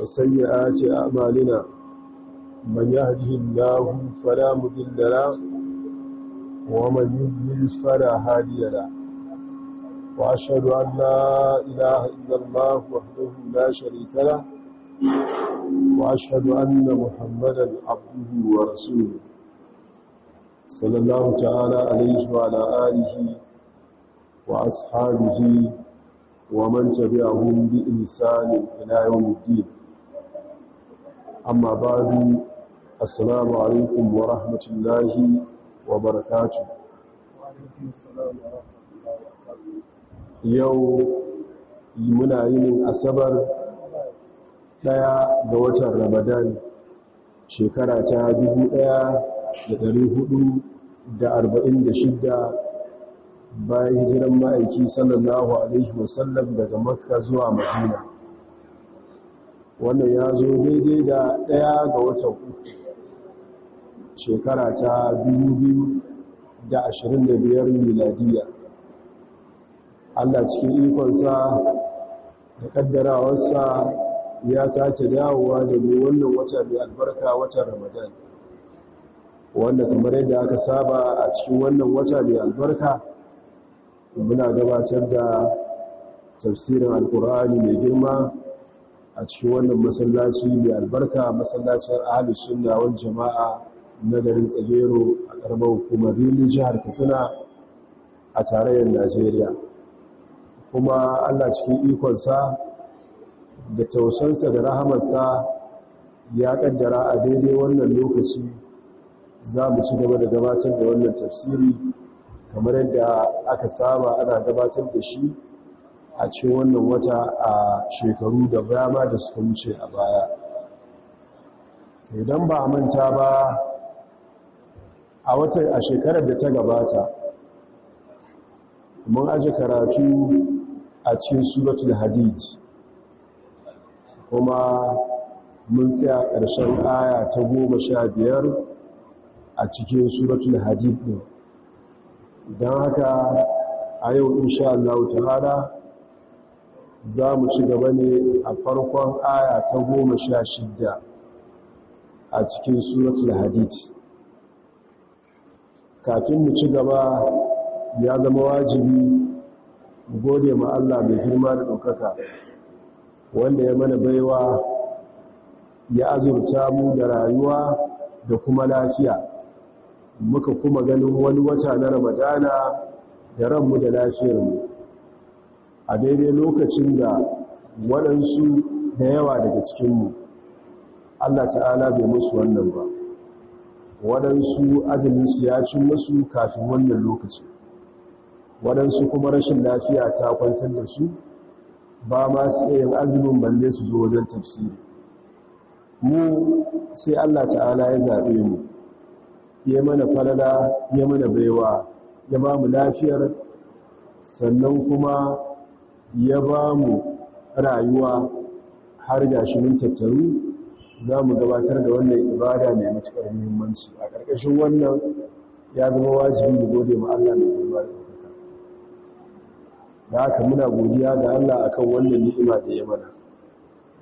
وسيئات أعمالنا من يهده الله فلا مذل له ومن يذل فلا هادي له وأشهد أن لا إله إلا الله وحده لا شريك له وأشهد أن محمدا عبده ورسوله صلى الله تعالى عليه وعلى آله وأصحابه ومن تبعهم بإنسان إلى يوم الدين amma ba'du assalamu alaikum wa rahmatullahi wa barakatu yau muna yin asabar ɗaya ga watan ramadan shekara ta 1446 bayan hijiran ma'aiki sallallahu alaihi wasallam daga makka zuwa madina wannan ya zo daidai da ɗaya ga watan uku shekara ta 2025 miladiya. Allah cikin ikonsa da ƙaddarawarsa ya sake dawowa da mai wannan wata mai albarka watan ramadan. Wanda kamar yadda aka saba a cikin wannan wata mai albarka muna gabatar da tafsirin alkur'ani mai girma a cikin wannan masallaci mai albarka masallacin ahalus sunna wal jama'a na garin tsagero a karamar hukumar rilin jihar katsina a tarayyar najeriya. Kuma allah cikin ikonsa da tausansa da rahamarsa ya kaddara a daidai wannan lokaci za mu ci gaba da gabatar da wannan tafsiri kamar yadda aka saba ana gabatar da shi a cikin wannan wata a shekaru da dama da suka wuce a baya. Idan ba manta ba a wata a shekarar da ta gabata mun aje karatu a cikin suratul hadid. Kuma mun tsaya ƙarshen aya ta goma sha biyar a cikin suratul hadid don haka a yau insha Allah ta'ala za mu ci gaba ne a farkon aya ta goma sha shidda a cikin suratul hadid. Kafin mu ci gaba ya zama wajibi gode ma Allah mai girma da ɗaukaka wanda ya mana baiwa ya azurta mu da rayuwa da kuma lafiya. Muka kuma ganin wani wata na ramadana da ranmu da lafiyarmu. A daidai lokacin da waɗansu da yawa daga cikinmu allah ta'ala bai musu wannan ba. Waɗansu ajalinsu ya cin musu kafin wannan lokaci. Waɗansu kuma rashin lafiya ta kwantar da su ba ma su yin azumin balle su zo wajen tafsiri. Mu sai Allah ta'ala ya zaɓe mu ya mana falala ya mana baiwa ya ba mu lafiyar sannan kuma ya ba mu rayuwa har gashi mun tattaru za mu gabatar da wannan ibada mai matuƙar muhimmanci. A ƙarƙashin wannan ya zama wajibi mu gode ma Allah mai girma da da haka muna godiya ga Allah akan wannan ni'ima da ya mana.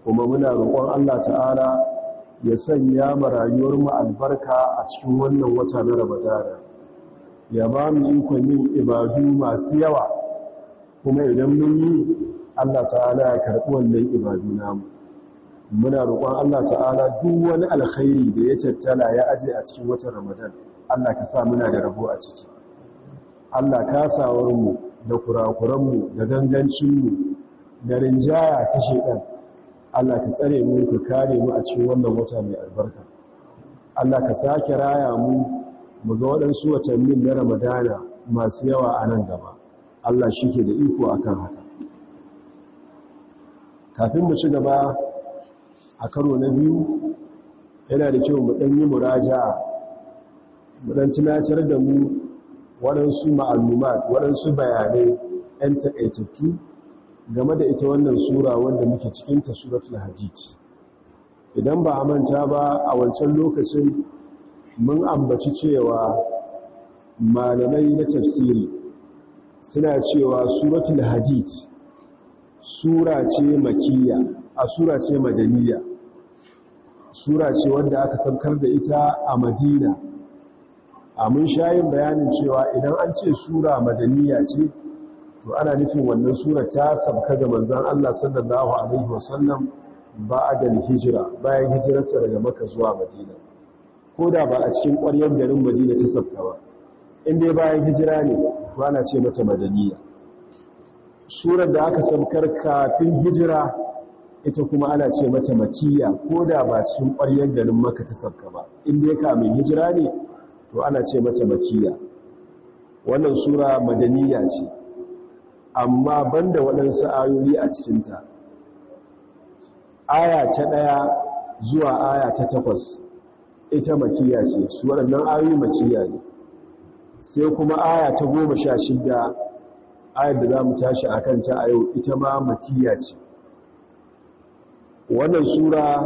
Kuma muna roƙon Allah ta'ala ya sanya mu rayuwar mu albarka a cikin wannan wata na Ramadana. Ya ba mu ikon yin ibadu masu yawa kuma idan mun yi Allah ta'ala ya karɓi wannan ibadu namu. Muna roƙon Allah ta'ala duk wani alkhairi da ya tattala ya aje a cikin watan Ramadan Allah ka sa muna da rabo a ciki. Allah kasawar mu da kurakuranmu da gangancinmu da rinjaya ta shekan Allah ka tsare mu ka kare mu a cikin wannan wata mai albarka. Allah ka sake raya mu mu ga waɗansu watannin na Ramadana masu yawa a nan gaba. Allah shi ke da iko akan haka. Kafin mu ci gaba a karo na biyu yana da kyau mu ɗan yi muraja'a mu ɗan tunatar da mu waɗansu ma'alumat waɗansu bayanai 'yan taƙaitattu game da ita wannan sura wanda muke cikinta suratul hadid. Idan ba a manta ba a wancan lokacin mun ambaci cewa malamai na tafsiri suna cewa suratul hadid sura ce makiyya a sura ce madaniya sura ce wanda aka saukar da ita a madina. A mun shayin bayanin cewa idan an ce sura madaniya ce to ana nufin wannan sura ta sabka ga manzon Allah sallallahu alaihi wasallam ba'da hijira bayan hijirarsa daga Makka zuwa Madina. Ko da ba a cikin ƙwaryar garin Madina ta sabka ba. In dai bayan hijira ne ana ce mata madaniya. Surar da aka sabkar kafin hijira ita kuma ana ce mata makiya ko da ba cikin ƙwaryar garin Makka ta sabka ba. In dai kamin hijira ne to ana ce mata makiya wannan sura madaniya ce amma banda waɗansu ayoyi a cikinta. Aya ta ɗaya zuwa aya ta takwas ita makiya ce. Su waɗannan ayoyi makiya ne. Sai kuma aya ta goma sha shida ayar da za mu tashi a kanta a yau ita ma makiya ce. Wannan sura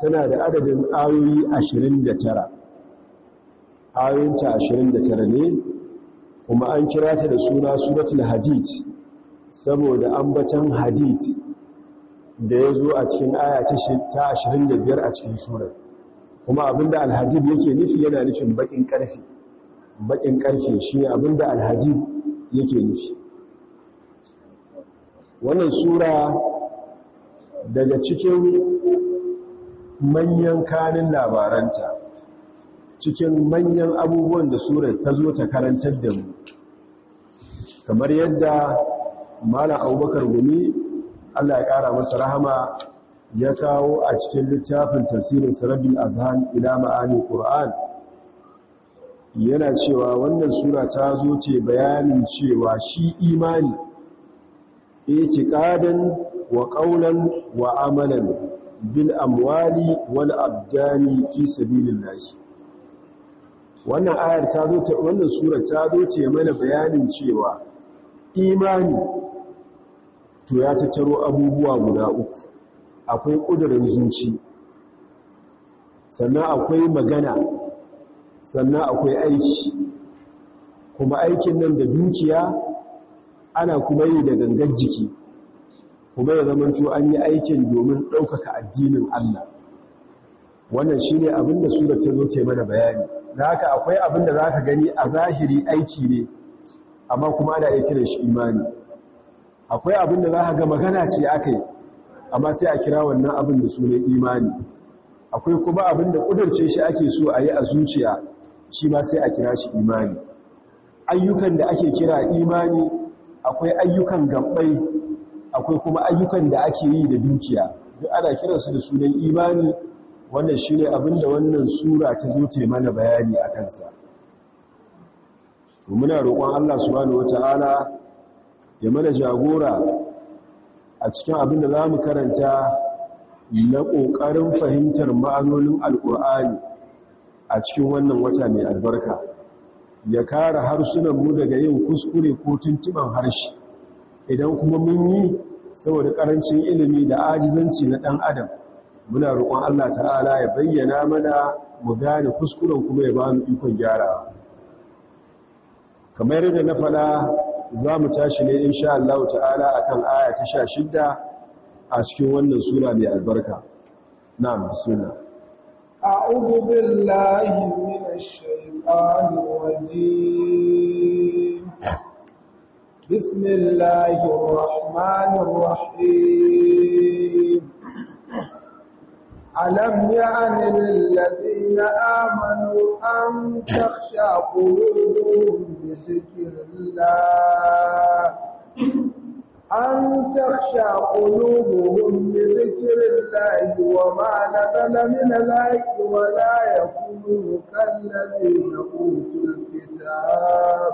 tana da adadin ayoyi ashirin da tara. Ayoyinta ashirin da tara ne kuma an kira ta da suna suratul hadid saboda ambatan hadid da ya zo a cikin aya ta 25 a cikin surar. Kuma abin da alhadid yake nufi yana nufin bakin ƙarfe bakin ƙarfe shi abin da alhadid yake nufi. Wannan sura daga cikin manyan kanin labaranta cikin manyan abubuwan da surar ta zo ta karantar da mu. Kamar yadda malam abubakar gumi Allah ya ƙara masa rahama ya kawo a cikin littafin tafsirin sarabin azhan ila ma'ani qur'an. Yana cewa wannan sura ta zo ce bayanin cewa shi imani itiqadan wa qawlan wa amalan bil amwali wal abdani fi sabilillah wannan ayar ta zo ta wannan sura ta zo ce mana bayanin cewa imani to ya tattaro abubuwa guda uku. Akwai ƙudurin zuci sannan akwai magana. Sannan akwai aiki. Kuma aikin nan da dukiya ana kuma yi da gangan jiki. Kuma ya zamanto an yi aikin domin ɗaukaka addinin Allah. Wannan shi ne abin da surat ta zo ce mana bayani. Da haka akwai abin da za ka gani a zahiri aiki ne amma kuma ana iya kiran shi imani. Akwai abin da za a ga magana ce aka yi amma sai a kira wannan abin da sunan imani. Akwai kuma abin da ƙudurce shi ake so a yi a zuciya shi ma sai a kira shi imani. Ayyukan da ake kira imani akwai ayyukan gabbai akwai kuma ayyukan da ake yi da dukiya. Duk ana kiransu da sunan imani. Wannan shi ne abin da wannan sura ta zo ce mana bayani a kansa. Muna roƙon Allah subhanahu wata'ala ya mana jagora a cikin abin da za mu karanta na ƙoƙarin fahimtar ma'anonin alƙur'ani a cikin wannan wata mai albarka ya kare harsunanmu daga yin kuskure ko tuntuban harshe. Idan kuma mun yi saboda ƙarancin ilimi da ajizanci na ɗan adam muna roƙon Allah ta'ala ya bayyana mana mu gane kuskuren kuma ya ba mu ikon gyara kamar yadda na faɗa za mu tashi ne insha Allah ta'ala akan aya ta sha shidda a cikin wannan sura mai albarka. Na'am bismillah. أعوذ بالله من الشيطان الرجيم. بسم الله الرحمن الرحيم. ألم يعن الذين آمنوا أن تخشى قلوبهم بذكر الله؟ أن تخشى قلوبهم بذكر الله وما نزل من الحق ولا يكونوا كالذين أوتوا الكتاب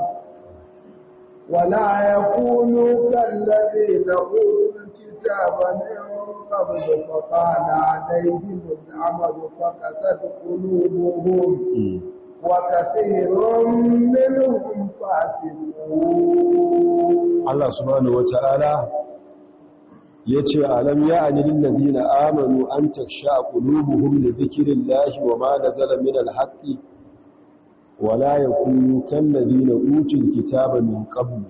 ولا يكونوا كالذين أوتوا الكتاب من قبل فطال عليهم العمل فقست قلوبهم وكثير منهم فاسقون Allah subhanahu wata'ala ya ce alam ya anil ladina amanu an taksha qulubuhum li dhikrillahi wama nazala min alhaqqi wala yakunu kal ladina utul kitaba min qabl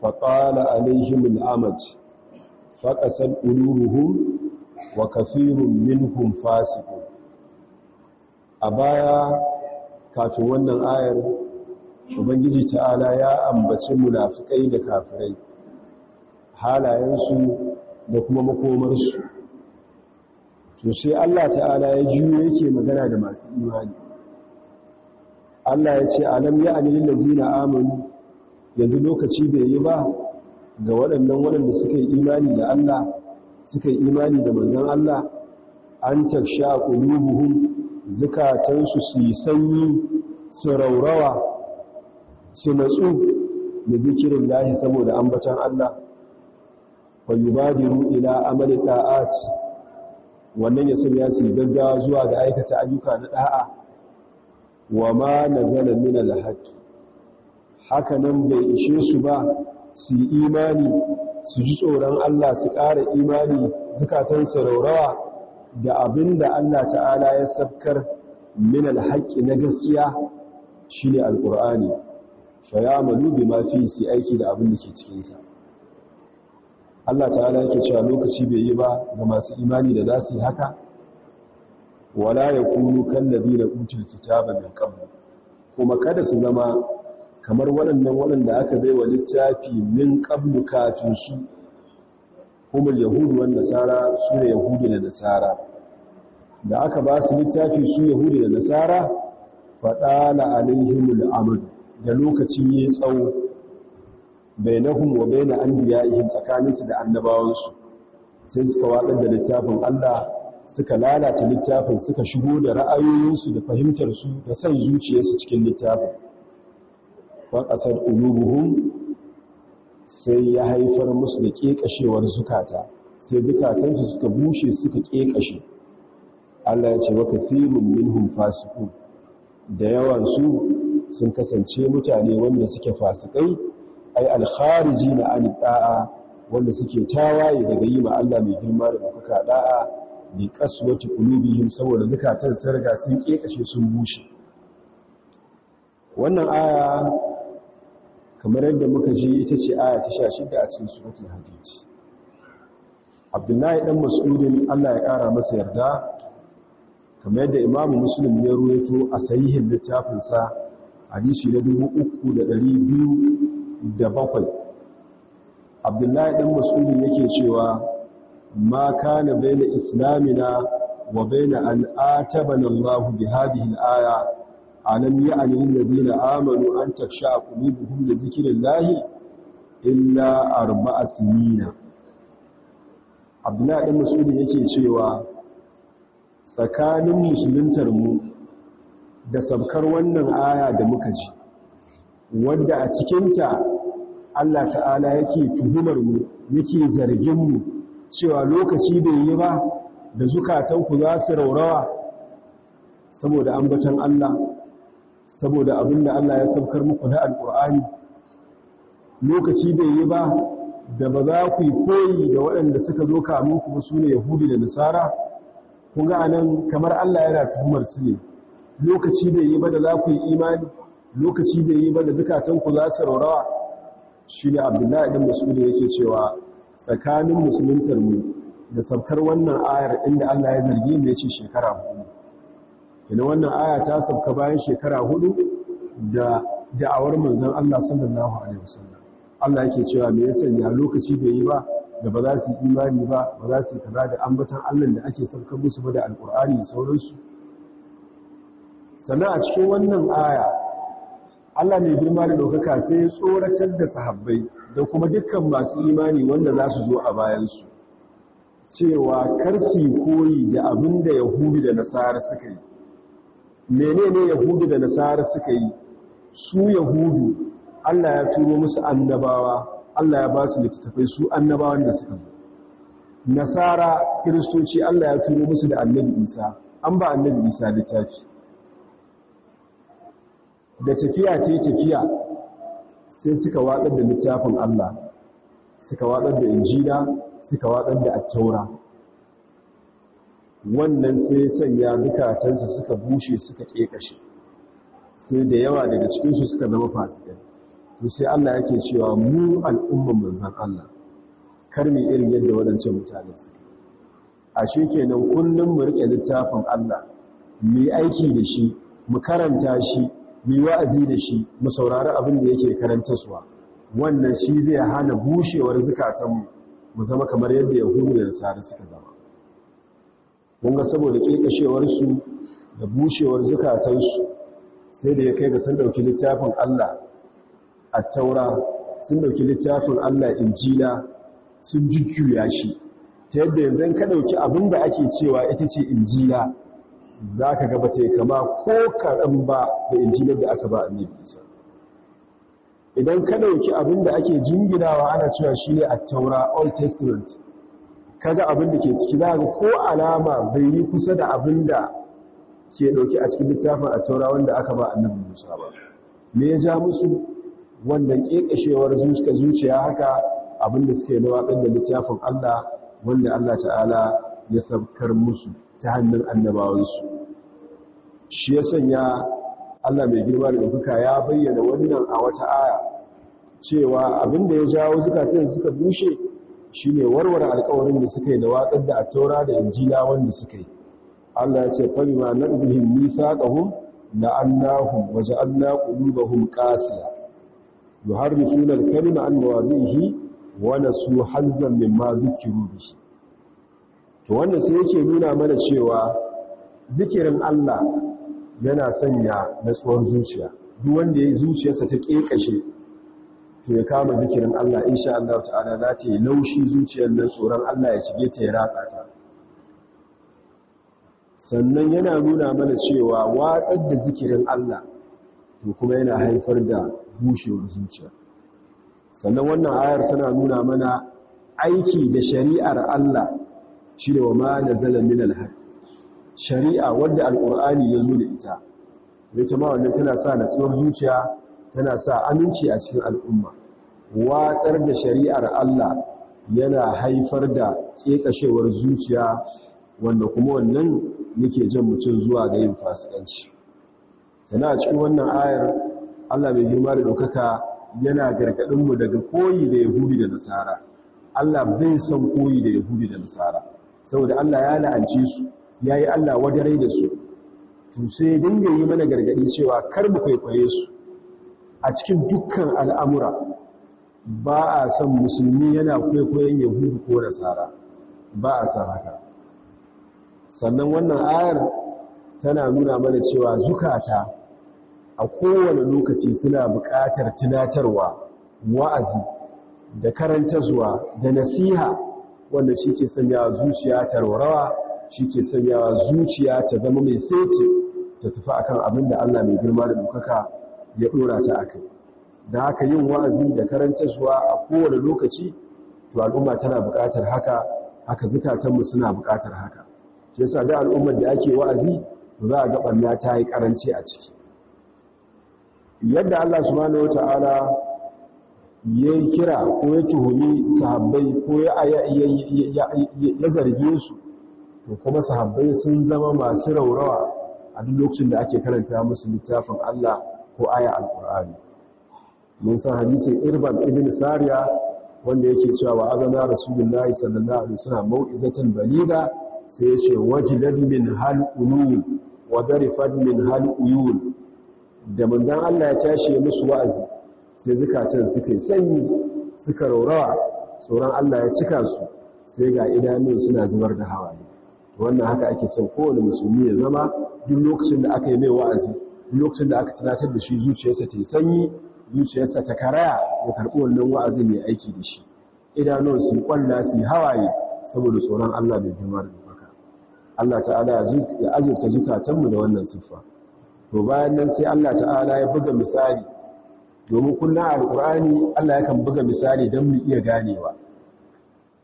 faqala alaihim alamad faqasal qulubuhum wa kathirun minhum fasiqun. A baya kafin wannan ayar ubangiji ta'ala ya ambaci munafikai da kafirai halayensu da kuma makomarsu. To sai Allah ta'ala ya juyo yake magana da masu imani. Allah ya ce alam ya anil lazina amanu yanzu lokaci bai yi ba ga waɗannan waɗanda suka yi imani da Allah suka yi imani da manzon Allah an taksha qulubuhum zukatansu su yi sanyi su raurawa su natsu da zikirin lahi saboda ambatan Allah. Wa yubadiru ila amali ta'at. Wannan ya sanya su gaggawa zuwa ga aikata ayyuka na da'a. Wa ma nazala min al-haqq. Haka nan bai ishe su ba su imani su ji tsoron Allah su ƙara imani zukatansu raurawa da abin da Allah ta'ala ya sabkar min alhaƙi na gaskiya. Shi ne alƙur'ani fa ya malu bi ma fi su aiki da abin da ke cikinsa. Allah ta'ala yake cewa lokaci bai yi ba ga masu imani da za su yi haka. Wala ya kunu kallabi da utul kitaba min qabl. Kuma kada su zama kamar waɗannan waɗanda aka bai wa littafi min qablu kafin su. Kuma yahudu wan nasara su ne yahudu da nasara. Da aka ba su littafi su yahudu da nasara faɗala alaihimul amad da lokaci ya tsawo bainahum wa bain anbiya'ihim tsakaninsu da annabawansu. Sai suka watsar da littafin Allah suka lalata littafin suka shigo da ra'ayoyinsu da fahimtarsu da san zuciyarsu cikin littafin. Wa qasar ulubuhum sai ya haifar musu da kekashewar zukata. Sai dukatansu suka bushe suka kekashe Allah ya ce wa kathirun minhum fasiqun. Da yawan su sun kasance mutane wanda suke fasikai ai al-kharijina an da'a wanda suke tawaye daga yi ma Allah mai girma da bukaka da'a bi qaswati qulubihim saboda zakatan sun riga sun kekashe sun bushe. Wannan aya kamar yadda muka ji ita ce aya ta 16 a cikin suratul hadid. Abdullahi dan Mas'udin Allah ya kara masa yarda kamar yadda imamu muslim ya ruwaito a sahihin littafinsa hadisi na 3207 abdullahi dan mas'udi yake cewa ma kana baina islamina wa baina an atabana Allah bi hadhihi al-aya alam ya'ni alladhina amanu an taksha qulubuhum li dhikrillahi illa arba'a sinina. Abdullahi dan mas'udi yake cewa tsakanin musuluntar mu da sabkar wannan aya da muka ji wadda a cikinta Allah ta'ala yake tuhumar mu yake zargin mu cewa lokaci bai yi ba da zukatanku za su raurawa saboda ambatan Allah saboda abin da Allah ya sabkar muku na alƙur'ani lokaci bai yi ba da ba za ku yi koyi da waɗanda suka zo kamun ku su ne yahudu da nasara. Kun ga a nan kamar Allah yana tuhumar su ne. Lokaci bai yi ba da za ku yi imani lokaci bai yi ba da zukatanku za su raurawa. Shi ne abdullahi ɗin mas'udi yake cewa tsakanin musuluntar mu da sabkar wannan ayar inda Allah ya zargi mu ya ce shekara huɗu. Ina wannan aya ta sabka bayan shekara huɗu da da'awar manzon Allah sallallahu alaihi wasallam. Allah yake cewa me ya lokaci bai yi ba da ba za su yi imani ba ba za su yi kaza da ambatan Allah da ake saukar musu ba da alkur'ani sauransu? Sannan a cikin wannan aya Allah mai girma da ɗaukaka sai ya tsoratar da sahabbai da kuma dukkan masu imani wanda za su zo a bayansu cewa kar su koyi da abin da yahudu da nasara suka yi. Menene yahudu da nasara suka yi? Su yahudu Allah ya turo musu annabawa Allah ya ba su littattafai su annabawan da suka zo. Nasara kiristoci Allah ya turo musu da annabi isa. An ba annabi isa littafi. Da tafiya ta yi tafiya sai suka watsar da littafin Allah suka watsar da injila suka watsar da attaura. Wannan sai sanya dukatansu suka bushe suka ƙeƙashe. Sai da yawa daga cikinsu suka zama fasikai. To sai Allah yake cewa mu al'umman manzan Allah kar mu irin yadda waɗancan mutane su ashe kenan kullum mu riƙe littafin Allah mu yi aiki da shi mu karanta shi yi wa'azi da shi mu saurari abin da yake karantarwa wannan shi zai hana bushewar zukatanmu mu zama kamar yadda yahudu da nasara suka zama. Mun ga saboda kekashewarsu da bushewar zukatansu sai da ya kai ga sun ɗauki littafin Allah a taura sun ɗauki littafin Allah injila sun jujjuya shi. Ta yadda yanzu ka ɗauki abin da ake cewa ita ce injila za ka gaba ta kama ko kaɗan ba da injilar da aka ba a isa. Idan ka ɗauki abin da ake jinginawa ana cewa shi ne a taura old testament kaga abin da ke ciki za ga ko alama bai yi kusa da abin da ke ɗauki a cikin littafin a taura wanda aka ba annabi musa ba. Me ya ja musu? Wannan ƙeƙashewar zuciya haka abin da suke na waɗin da littafin allah wanda allah ta'ala ya sabkar musu. Ta hannun annabawansu. Shi ya sanya Allah mai girma da ɗaukaka ya bayyana wannan a wata aya cewa abin da ya jawo zukatan suka bushe shine warware alƙawarin da suka yi da watsar da taura da injila wanda suka yi. Allah ya ce fari ma nabihim mithaqahum la'annahum wa ja'alna qulubahum qasiya. Yuharrifuna al-kalima an mawadhihi wa nasu hazzan mimma dhukiru bihi. To wannan sai yake nuna mana cewa zikirin Allah yana sanya natsuwar zuciya. Duk wanda ya zuciyarsa ta kekashe to ya kama zikirin Allah insha Allah ta'ala za ta yi laushi zuciyar nan tsoron Allah ya shige ta ya ratsa ta. Sannan yana nuna mana cewa watsar da zikirin Allah to kuma yana haifar da bushewar zuciya. Sannan wannan ayar tana nuna mana aiki da shari'ar Allah shi ne wa ma nazala min al shari'a wadda alqur'ani ya zo da ita ita ma wannan tana sa natsuwar zuciya tana sa aminci a cikin al'umma. Watsar da shari'ar Allah yana haifar da kekashewar zuciya wanda kuma wannan yake jan mutum zuwa ga yin fasikanci. Sana a cikin wannan ayar Allah mai girma da ɗaukaka yana gargaɗinmu daga koyi da yahudi da nasara. Allah bai son koyi da yahudi da nasara. Saboda Allah ya la'ance su ya yi Allah wadarai da su. To sai dinga yi mana gargaɗi cewa kar mu kwaikwaye su. A cikin dukkan al'amura ba a san musulmi yana kwaikwayon yahudu ko nasara. Ba a san haka. Sannan wannan ayar tana nuna mana cewa zukata a kowane lokaci suna buƙatar tunatarwa wa'azi da karantarwa da nasiha wanda shi ke sanya zuciya ta rawa shi ke sanya zuciya ta zama mai sece ta tafi akan abin da Allah mai girma da dukaka ya dora ta akai da haka yin wa'azi da karantarwa a kowane lokaci to al'umma tana buƙatar haka haka zukatanmu suna buƙatar haka. Shi yasa da al'ummar da ake wa'azi za a ga ɓanna ta yi ƙaranci a ciki. Yadda Allah subhanahu wata'ala ya yi kira ko ya tuhumi sahabbai ko ya zarge su to kuma sahabbai sun zama masu raurawa a duk lokacin da ake karanta musu littafin Allah ko aya alkur'ani mun san hadisin irban ibn sariya wanda yake cewa wa azana rasulullahi sallallahu alaihi wasallam mau'izatan baliga sai ya ce wajilad min hal ulul wa darifat min hal uyul da manzon Allah ya tashi musu wa'azi sai zukatan suka yi sanyi suka raurawa tsoron Allah ya cika su sai ga idanun suna zubar da hawaye. Wannan haka ake son kowane musulmi ya zama duk lokacin da aka yi mai wa'azi duk lokacin da aka tunatar da shi zuciyarsa ta yi sanyi zuciyarsa ta karaya ya karɓi wannan wa'azin ya aiki da shi. Idanun su kwalla su hawaye saboda tsoron Allah mai girma da baka Allah ta'ala ya azurta zukatanmu da wannan siffa. To bayan nan sai Allah ta'ala ya buga misali domin kullum alkur'ani Allah yakan buga misali don mu iya ganewa.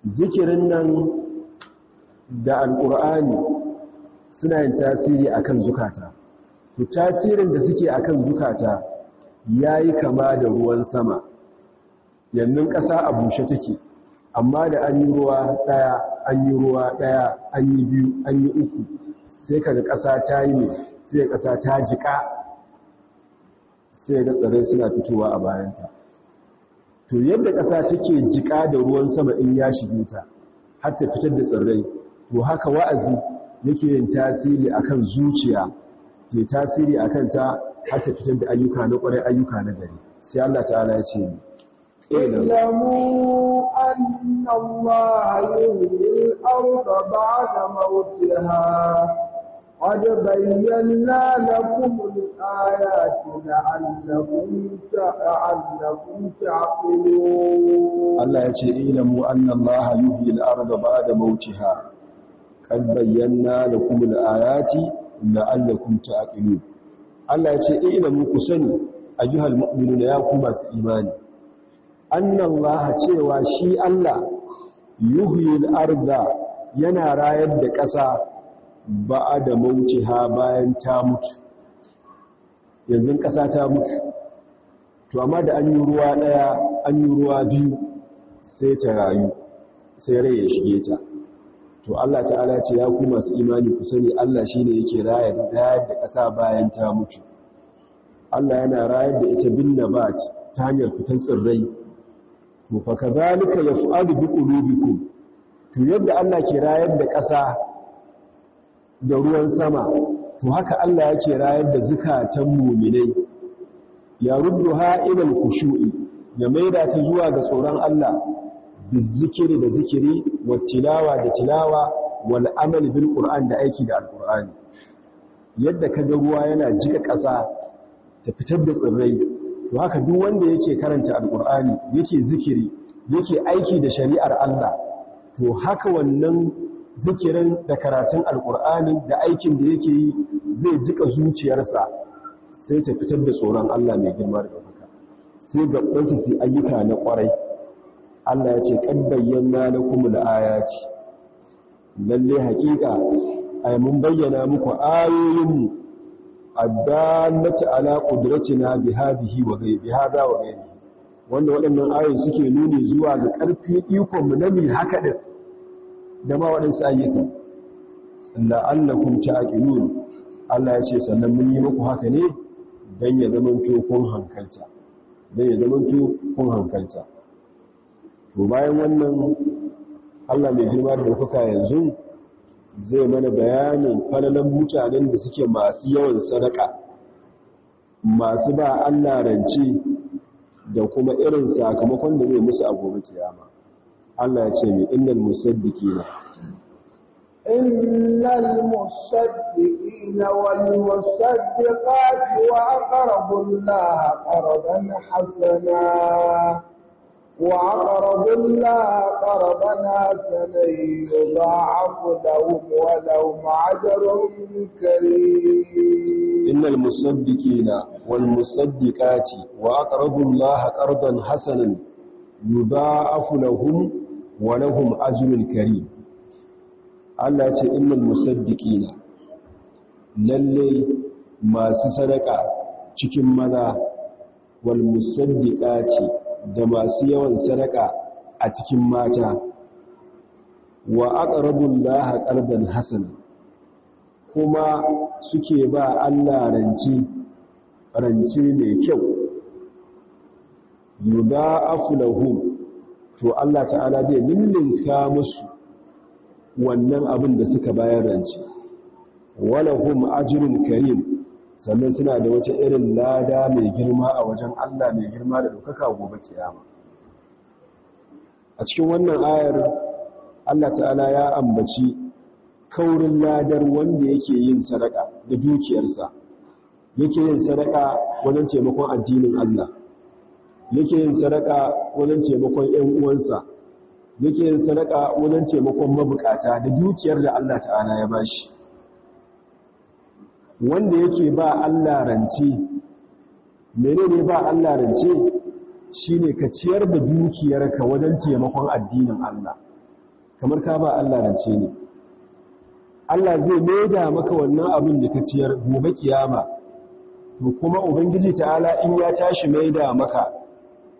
Zikirin nan da alkur'ani suna yin tasiri akan zukata. To tasirin da suke akan zukata yayi kama da ruwan sama. Yannin ƙasa a bushe take amma da an yi ruwa ɗaya an yi ruwa ɗaya an yi biyu an yi uku sai kaga ƙasa ta yi ne sai ƙasa ta jiƙa. sai ga tsirrai suna fitowa a bayanta to yadda ƙasa take jiƙa da ruwan sama in ya shige ta har ta fitar da tsirrai to haka wa'azi yake yin tasiri akan zuciya ke tasiri akan ta har ta fitar da ayyuka na ƙwarai ayyuka na gari sai Allah ta'ala ya ce ni اعلموا أن الله يحيي الأرض بعد موتها قد بينا لكم الآيات لعلكم لعلكم تعقلون الله يجي اعلموا أن الله يحيي الأرض بعد موتها قد بينا لكم الآيات لعلكم تعقلون الله يجي اعلموا كسني أيها المؤمنون يا كما إيماني annallaha cewa shi Allah yuhyil arda yana rayar da ƙasa ba da ha bayan ta mutu. Yanzu ƙasa ta mutu. To amma da an yi ruwa ɗaya an yi ruwa biyu sai ta rayu sai rai ya shige ta. To Allah ta'ala ce ya ku masu imani ku sani Allah shine yake rayar da ƙasa bayan ta mutu. Allah yana rayar da ita bin nabat ta hanyar fitar tsirrai. To fa kadhalika yaf'alu bi qulubikum. To yadda Allah ke rayar da ƙasa da ruwan sama. To haka Allah yake rayar da zukatan mu'minai. Ya rudduha ila al-khushu'i ya maida ta zuwa ga tsoron Allah. Bizikiri da zikiri wa tilawa da tilawa wal amali bil qur'an da aiki da alqur'ani. Yadda kaga ruwa yana jika ƙasa ta fitar da tsirrai. To haka duk wanda yake karanta alqur'ani yake zikiri yake aiki da shari'ar Allah to haka wannan zikirin da karatun alqur'ani da aikin da yake yi zai jika zuciyarsa sai ta fitar da tsoron Allah mai girma da ɗaukaka. Sai gabansa su ayyuka na ƙwarai. Allah ya ce kan bayyana lakum al-ayati. Lalle haƙiƙa ay mun bayyana muku ayoyinmu. Addallati ala qudratina bi hadhihi wa ghayri hada wa ghayri wanda waɗannan ayoyi suke nuni zuwa ga ƙarfin ikon mu na mi haka din da ma waɗansu ayyuka. La'allakum ta'qilun. Allah ya ce sannan mun yi muku haka ne dan ya zamanto kun hankalta dan ya zamanto kun hankalta. To bayan wannan Allah mai girma da kuka yanzu zai mana bayanin falalan mutanen da suke masu yawan sadaka masu ba Allah rance da kuma irin sakamakon da zai musu a gobe kiyama. Allah ya ce mai innal musaddiqina innal musaddiqina wal musaddiqati wa aqrabu Allah qardan hasana وعقرضوا الله قرضا حسنا يضاعف لهم ولهم عجر كريم إن المصدقين والمصدقات وأقرضوا الله قرضا حسنا يضاعف wa lahum ajrun karim. Allah ya ce innal musaddiqina. Lalle masu sadaka cikin maza wal musaddiqati da masu yawan sadaka a cikin mata. Wa aqrabullaha qalban hasan kuma suke ba Allah ranci ranci mai kyau. Yuda aflahum to Allah ta'ala zai ninninka musu wannan abin da suka bayar rance walahum ajrun karim sannan suna da wata irin lada mai girma a wajen Allah mai girma da dukaka gobe kiyama. A cikin wannan ayar Allah ta'ala ya ambaci kaurin ladar wanda yake yin sadaka da dukiyarsa. Yake yin sadaka wajen taimakon addinin Allah. Yake yin sadaka wajen taimakon ƴan uwansa. Yake yin sadaka wajen taimakon mabukata da dukiyar da Allah ta'ala ya bashi. Wanda yake ba Allah rance menene ba Allah rance? Shine ka ciyar da dukiyarka wajen taimakon addinin Allah. Kamar ka ba Allah rance ne. Allah zai maida maka wannan abin da ka ciyar gobe kiyama. Kuma ubangiji ta'ala in ya tashi maida maka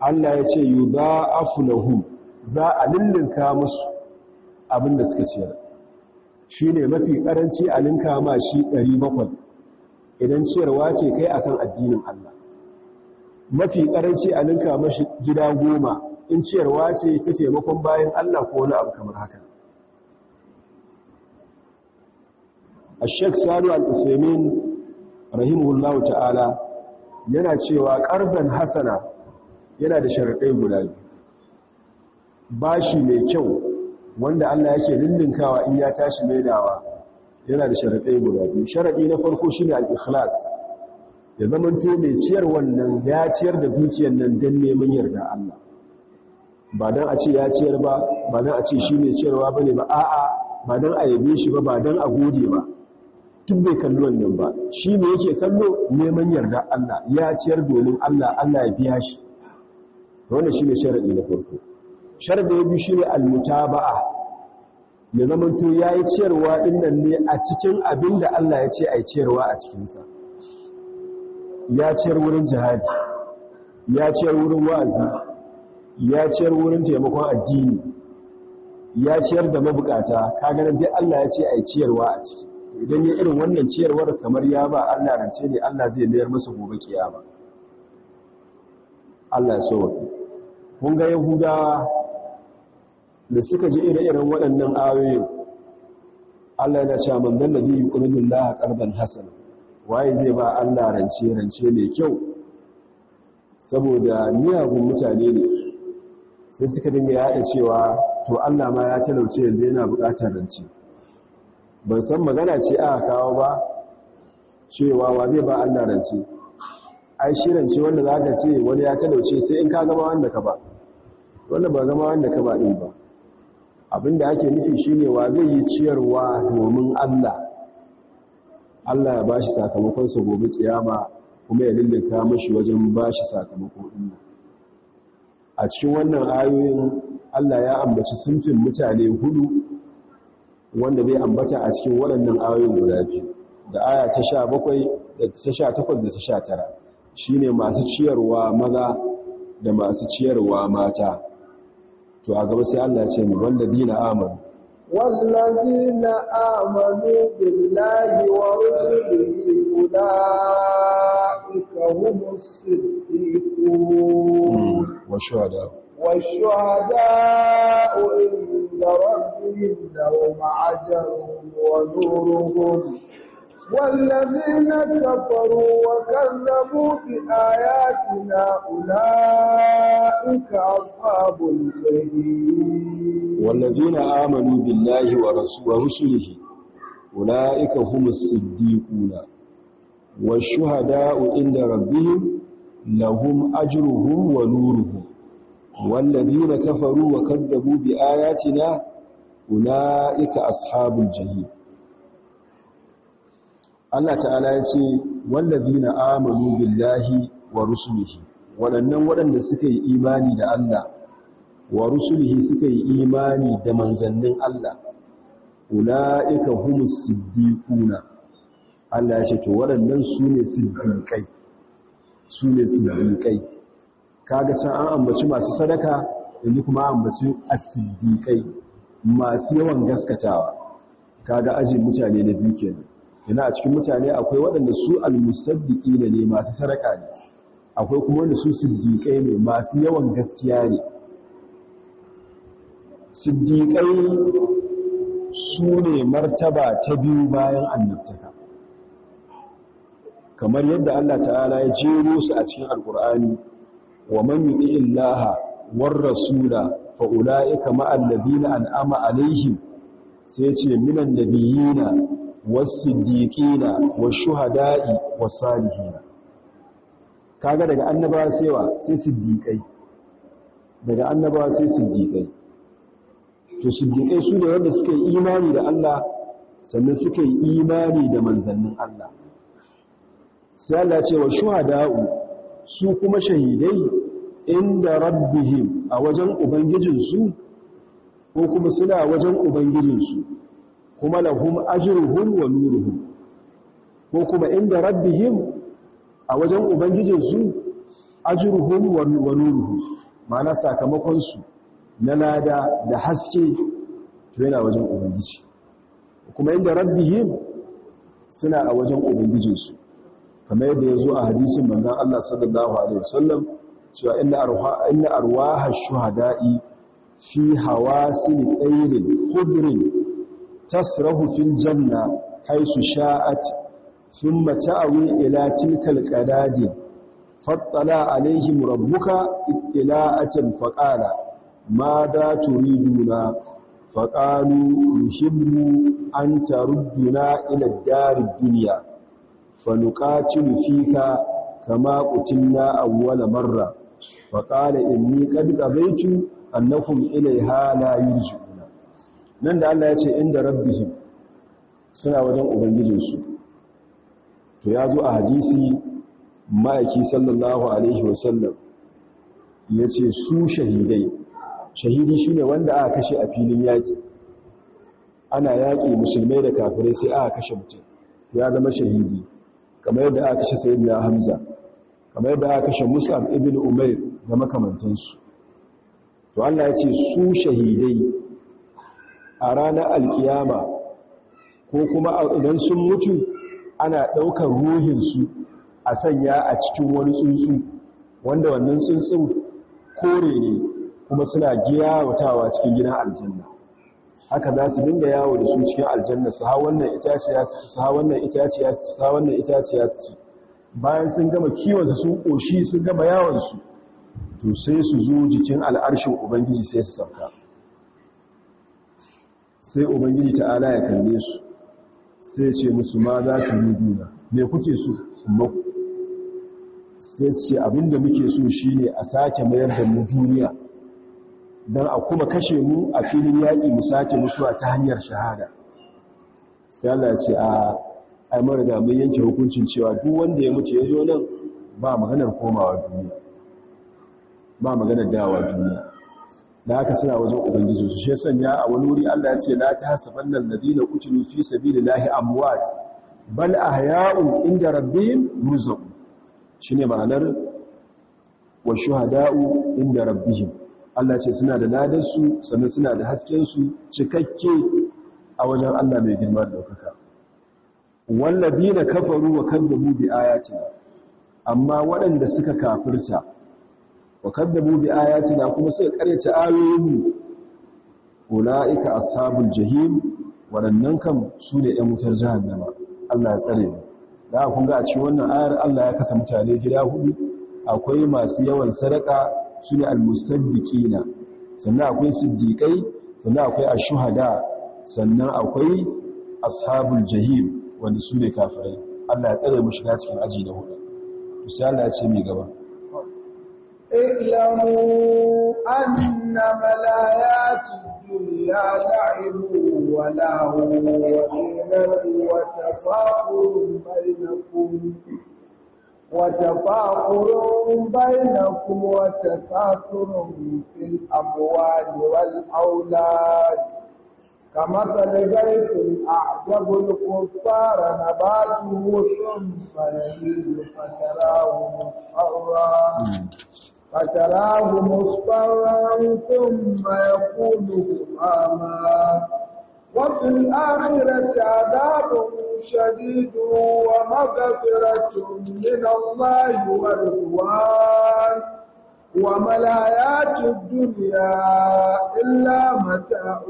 Allah ya ce yudha'afu lahum. Za a lillinka musu abin da suka ciyar. Shine mafi karanci a linka ma shi 700 idan ciyarwa ce kai akan addinin Allah. Mafi karanci a ninka mashi gida goma. In ciyarwa ce ta taimakon bayan Allah ko wani abu kamar haka. Sheikh Sani Al-Uthaymeen rahimahullahu ta'ala yana cewa qardan hasana yana da sharadai guda bashi mai kyau wanda Allah yake lullunkawa in ya tashi maidawa yana da sharadai guda biyu. Sharadi na farko shine al-ikhlas. Ya zamanto mai ciyar wannan ya ciyar da dukiyar nan dan neman yarda Allah. Ba dan a ce ya ciyar ba ba dan a ce shi ne ciyarwa ba ne ba a'a ba dan a yabe shi ba ba dan a gode ba. Duk bai kallo wannan ba. Shi ne yake kallo neman yarda Allah ya ciyar domin Allah Allah ya biya shi. Wannan shine sharadi na farko. Sharadi na biyu shine al-mutaba'a. Ya zamanto yayi ciyarwa ɗin nan ne a cikin abin da Allah ya ce ai ciyarwa a cikin sa ya ciyar wurin jihadi. Ya ciyar wurin wa'azi. Ya ciyar wurin taimakon addini. Ya ciyar da mabukata. Ka ganin dai Allah ya ce ai ciyarwa a ciki. Idan ya irin wannan ciyarwar kamar ya ba Allah rance ne Allah zai mayar masa gobe kiyama. Allah so kun ga yahudawa da suka ji ire-iren waɗannan ayoyin Allah yana cewa man dalla bi yuqridullaha qardan hasana. Waye zai ba Allah rance rance mai kyau? Saboda miyagun mutane ne. Sai suka dinga yada cewa to Allah ma ya talauce yanzu yana buƙatar rance. Ban san magana ce aka kawo ba cewa wa zai ba Allah rance. Ai shi rance wanda zaka ce wani ya talauce sai in ka gama wanda ka ba. Wanda ba gama wanda ka ba din ba. Abinda ake nufi shine wa zai yi ciyarwa domin Allah. Allah ya bashi sakamakon sa gobe kiyama kuma ya lullunka mashi wajen bashi sakamako din a cikin wannan ayoyin Allah ya ambaci sunfin mutane huɗu wanda bai ambata a cikin waɗannan ayoyin guda biyu. Da aya ta 17 da ta 18 da ta 19 shine masu ciyarwa maza da masu ciyarwa mata to a gaba sai Allah ya ce mu wallazina amanu والذين آمنوا بالله ورسله أولئك هم الصديقون والشهداء والشهداء عند ربهم لهم عجر ونورهم والذين كفروا وكذبوا بآياتنا أولئك أصحاب الجحيم والذين آمنوا بالله ورسوله أولئك هم الصديقون والشهداء عند ربهم لهم أجرهم ونورهم والذين كفروا وكذبوا بآياتنا أولئك أصحاب الجحيم Allah ta'ala ya ce wallazina amanu billahi wa rusulihi. Waɗannan waɗanda suka yi imani da Allah wa rusulihi suka yi imani da manzannin Allah ula'ika humus siddiquna. Allah ya ce to waɗannan su ne siddiqai su ne siddiqai kaga can an ambaci masu sadaka yanzu kuma an ambaci as-siddiqai masu yawan gaskatawa. Kaga ajin mutane na biyu kenan. Yana a cikin mutane akwai waɗanda su al-musaddiqi ne masu saraka ne. Akwai kuma wanda su siddiqai ne masu yawan gaskiya ne. Siddiqai su ne martaba ta biyu bayan annabtaka. Kamar yadda Allah ta'ala ya jero su a cikin alkur'ani wa man yuti illaha war rasula fa ulaika ma'al ladina an'ama alaihim sai ce minan nabiyina was-siddiqina wash-shuhada'i was-salihina kaga daga annabawa saiwa sai siddiqai daga annabawa sai siddiqai to siddiqai su ne wanda suka yi imani da Allah sannan suka yi imani da manzannin Allah sai Allah ce wa shuhada'u su kuma shahidai inda rabbihim a wajen ubangijinsu ko kuma suna wajen ubangijinsu kuma lahum ajruhum wa nuruhum. Ko kuma inda rabbihim a wajen ubangijinsu ajruhum wa nuruhum. Ma'ana sakamakon su na lada da haske to yana wajen ubangiji. Kuma inda rabbihim suna a wajen ubangijinsu. Kamar yadda ya zo a hadisin manzon Allah sallallahu alaihi wasallam cewa inna arwaha inna arwaha shuhada'i fi hawasil tayrin khudrin tasrahu fil janna haisu sha'at thumma ta'awi ila tilkal qadadi fattala alaihim rabbuka ila'atan faqala da turiduna? Faqalu yuhibbu an tarudduna ila ad-darid dunya fanuqatilu fika kama qutilna awwala marra. Faqala inni qad qabaitu annakum ilayha la yurji'una nan da Allah ya ce inda rabbihim suna wajen ubangijinsu. To ya zo a hadisi ma'aiki sallallahu alaihi wasallam ya ce su shahidai shahidi shi ne wanda aka kashe a filin yaƙi. Ana yaƙi musulmai da kafirai sai aka kashe mutum. Ya zama shahidi kamar yadda aka kashe sayyidina hamza kamar yadda aka kashe musab ibn umair da makamantansu. To Allah ya ce su shahidai a ranar alkiyama ko kuma idan sun mutu ana ɗaukar ruhinsu a sanya a cikin wani tsuntsu wanda wannan tsuntsun kore ne kuma suna giyawatawa cikin gidan aljanna. Haka za su dinga yawo da su cikin aljanna su ha wannan itaciya su ci su ha wannan itaciya su ci su ha wannan itaciya su ci. Bayan sun gama kiwonsu sun ƙoshi sun gama yawonsu to sai su zo jikin al'arshin ubangiji sai su sauka. Sai ubangiji ta'ala ya kalle su sai ce musu ma za ka yi duna? Me kuke so maku? Sai ce abin da muke so shine a sake mayar da mu duniya don a kuma kashe mu a filin yaƙi mu sake mutuwa ta hanyar shahada. Sai Allah ya ce a aimar da mun yanke hukuncin cewa duk wanda ya mutu ya zo nan ba maganar komawa duniya ba maganar dawa duniya. Da haka suna wajen ubangiji. Su shi sanya a wani wuri Allah ya ce la ta hasabanna alladhina qutilu fi sabilillahi amwat bal ahya'un inda rabbihim yurzaqun. Shine ma'anar wa shuhada'u inda rabbihim. Allah ce suna da ladar su sannan suna da hasken su cikakke a wajen Allah mai girma da ɗaukaka walladina kafaru wa kadzabu bi ayatina amma waɗanda suka kafirta wa kaddabu bi ayatina kuma suka karyata ayoyinmu. Ulaika ashabul jahim wadannan kam su ne ɗan wutar jahannama. Allah ya tsare mu. Da kun ga a cikin wannan ayar Allah ya kasa mutane gida huɗu akwai masu yawan sadaka su ne almusaddiqina. Sannan akwai siddiqai sannan akwai ashuhada. Sannan akwai ashabul jahim wanda su ne kafirai. Allah ya tsare mu shiga cikin aji na huɗu sai Allah ya ce mi gaba. اعلموا أنما الآيات الدنيا لعب ولهو وزينة وتفاخر بينكم وتفاخر بينكم وتكاثر في الأموال والأولاد كمثل غيث أعجب الكفار نباته ثم يهيج فتراه مصفرا فتراه مصفرا ثم يكون حطاما وفي الآخرة عذاب شديد ومغفرة من الله ورضوان وما الحياة الدنيا إلا متاع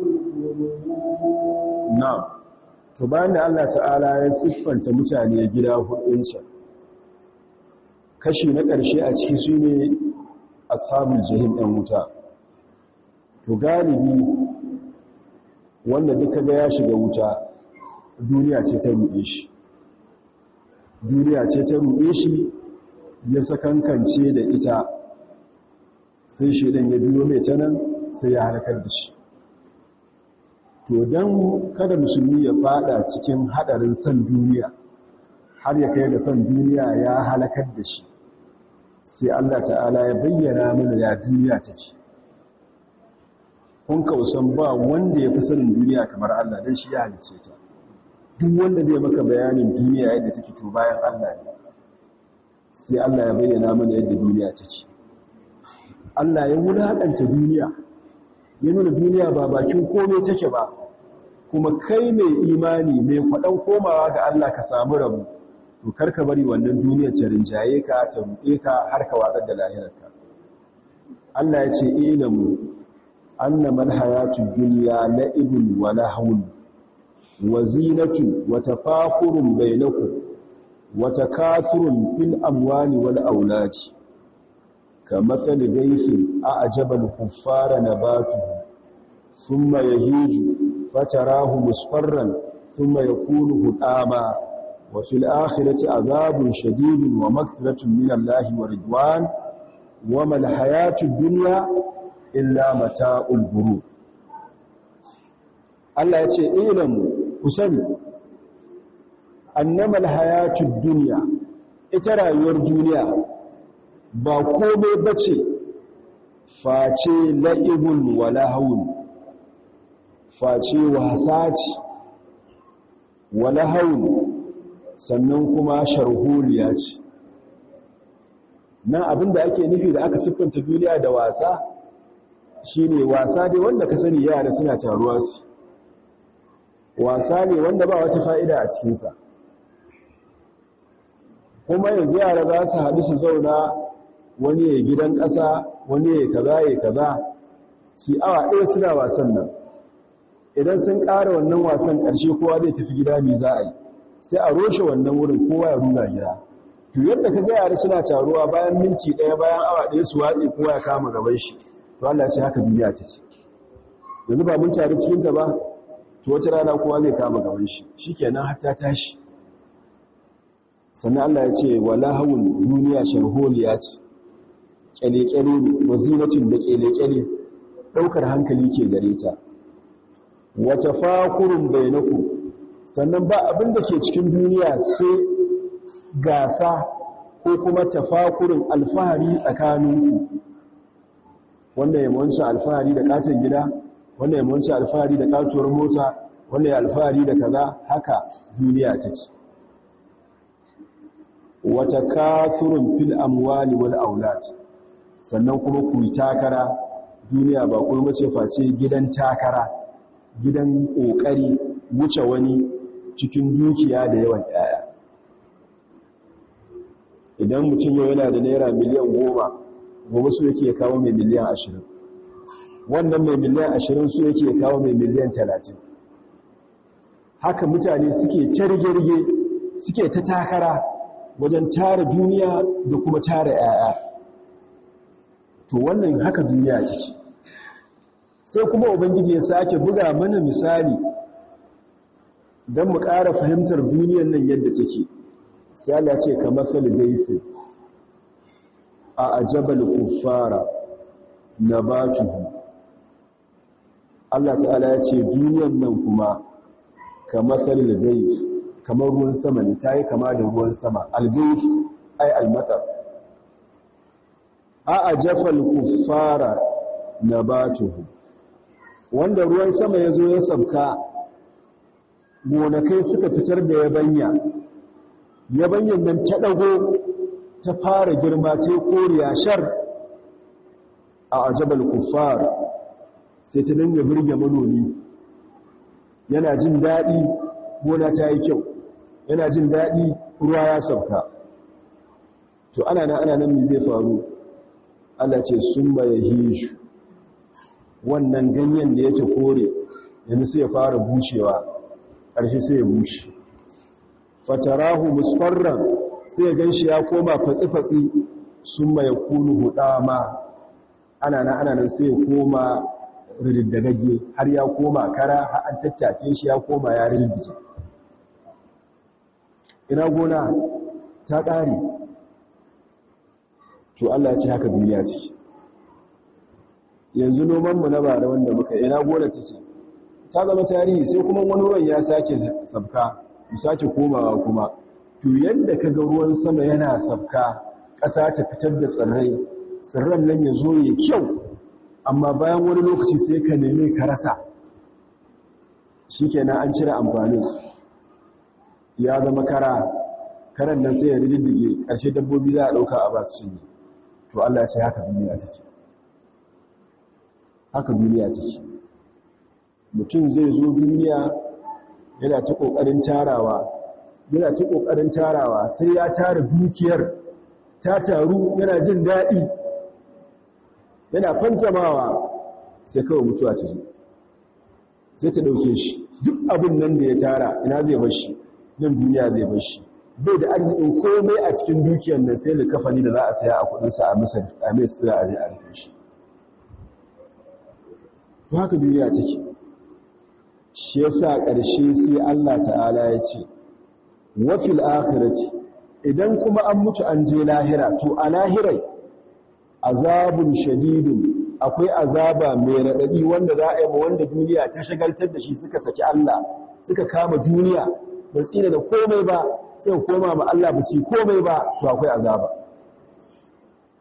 na'am to bayan da Allah ta'ala ya siffanta mutane gida hudunsa kashi na ƙarshe a ciki su ne ashabul jahim ɗan wuta. To galibi wanda duka ga ya shiga wuta duniya ce ta ruɗe shi. Duniya ce ta ruɗe shi ya sakankance da ita sai shi ɗan ya biyo mai ta nan sai ya halakar da shi. To don kada musulmi ya fada cikin hadarin san duniya har ya kai ga san duniya ya halakar da shi. Sai Allah ta'ala ya bayyana mana ya duniya take. Kun kausan ba wanda ya fi sanin duniya kamar Allah don shi ya halice ta. Duk wanda zai maka bayanin duniya yadda take to bayan Allah ne. Sai Allah ya bayyana mana yadda duniya take. Allah ya wulaƙanta duniya. Ya nuna duniya ba bakin komai take ba. Kuma kai mai imani mai kwaɗan komawa ga Allah ka samu rabu. To kar ka bari wannan duniyar ta rinjaye ka ta ruɗe ka har ka watsar da lahirarka. Allah ya ce ilamu annamal hayatud dunya la'ibun wa lahun wa zinatu wa tafakurun bainakum wa takathurun fil amwali wal auladi kamathali ghaythin a'jaba al-kuffara nabatuhu thumma yahiju fatarahu musfarran thumma yakunu hudama wa fil akhirati adhabun shadidun wa maghfiratun min Allah wa ridwan wa mal hayatud dunya illa mata'ul ghurur Allah ya ce ilamu ku sani annamal hayatud dunya ita rayuwar duniya ba komai bace sannan kuma sharholiya ce. Nan abin da ake nufi da aka siffanta duniya da wasa shine wasa dai wanda ka sani yara suna taruwa su. Wasa ne wanda ba wata fa'ida a cikinsa. Kuma yanzu yara za su haɗu su zauna wani ya gidan ƙasa wani ya kaza ya kaza su awa ɗaya suna wasan nan. Idan sun ƙara wannan wasan ƙarshe kowa zai tafi gida mai za a yi. Sai a roshe wannan wurin kowa ya ruga gida. To yadda ka ga yara suna taruwa bayan minti ɗaya bayan awa ɗaya su watsi kowa ya kama gaban shi. To Allah ce haka duniya take yanzu ba mun tare cikin ta ba to wata rana kowa zai kama gaban shi. Shikenan har ta tashi. Sannan Allah ya ce wala hawun duniya sharholiya ce. Kyale-kyale ne da kyale-kyale ɗaukar hankali ke gare ta. Wata fakurun bainaku sannan ba abin da ke cikin duniya sai gasa ko kuma tafakurin alfahari tsakaninku. Wanda ya mawanci alfahari da katon gida wanda ya mawanci alfahari da katuwar mota wanda ya alfahari da kaza haka duniya take. Wata kafirun fil amwali wal aulad. Sannan kuma ku takara. Duniya ba kuma ce face gidan takara gidan ƙoƙari wuce wani cikin dukiya da yawan yaya idan mutum yau yana da naira miliyan goma gobe su yake kawo mai miliyan ashirin. Wannan mai miliyan ashirin su yake kawo mai miliyan talatin. Haka mutane suke carge-rge suke ta takara wajen tara duniya da kuma tara 'ya'ya to wannan haka duniya take. Sai kuma ubangiji ya sake buga mana misali don mu ƙara fahimtar duniyar nan yadda take. Sai Allah ce kamar gaifi a ajabal kuffara nabatuhu. Allah ta'ala ya ce duniyar nan kuma kamar gaifi kamar ruwan sama ne ta yi kama da ruwan sama. Algaifi ai almatar a ajafal kuffara nabatuhu. Wanda ruwan sama ya zo ya sabka gonakai suka fitar da yabanya. Yabanyan nan ta ɗago ta fara girma ta koriya shar a ajabal kuffar sai ta dinga birge manomi. Yana jin daɗi gona ta yi kyau. Yana jin daɗi ruwa ya sauka. To ana nan ana nan zai faru? Allah ce sun ya hishu wannan ganyen da yake kore yanzu sai ya fara bushewa. Ƙarshe sai ya bushe. Fatarahu musfarran sai ya gan shi ya koma fatsi-fatsi sun ya kunu hudama. Ana nan ana nan sai ya koma riddagagge har ya koma kara har an tattake shi ya koma ya riddige. Ina gona? Ta ƙare. To Allah ya ce haka duniya ce yanzu nomanmu na bara wanda muka ina gona take? Ta zama tarihi sai kuma wani ruwan ya sake sabka mu sake komawa kuma. To yadda kaga ruwan sama yana sabka ƙasa ta fitar da tsirrai tsirran nan ya zo ya kyau amma bayan wani lokaci sai ka neme ka rasa. Shikenan an cire amfanin. Ya zama kara karan nan sai ya riddige ƙarshe dabbobi za a ɗauka a ba su cinye. To Allah ya ce haka duniya take. Haka duniya take. Mutum zai zo duniya yana ta ƙoƙarin tarawa yana ta ƙoƙarin tarawa sai ya tara dukiyar ta taru yana jin daɗi yana fantamawa sai kawai mutuwa ta zo. Sai ta ɗauke shi duk abin nan da ya tara ina zai bar shi? Nan duniya zai bar shi. Bai da arzikin komai a cikin dukiyar nan sai da kafani da za a saya a kudinsa a misal a mai sutura a je a shi. Haka duniya take. Shi yasa ƙarshe sai Allah ta'ala ya ce wa fil akhirati idan kuma an mutu an je lahira to a lahirai azabun shadidun akwai azaba mai raɗaɗi wanda za a yi wanda duniya ta shagaltar da shi suka saki Allah suka kama duniya ba tsira da komai ba sai koma ma Allah ba su komai ba to akwai azaba.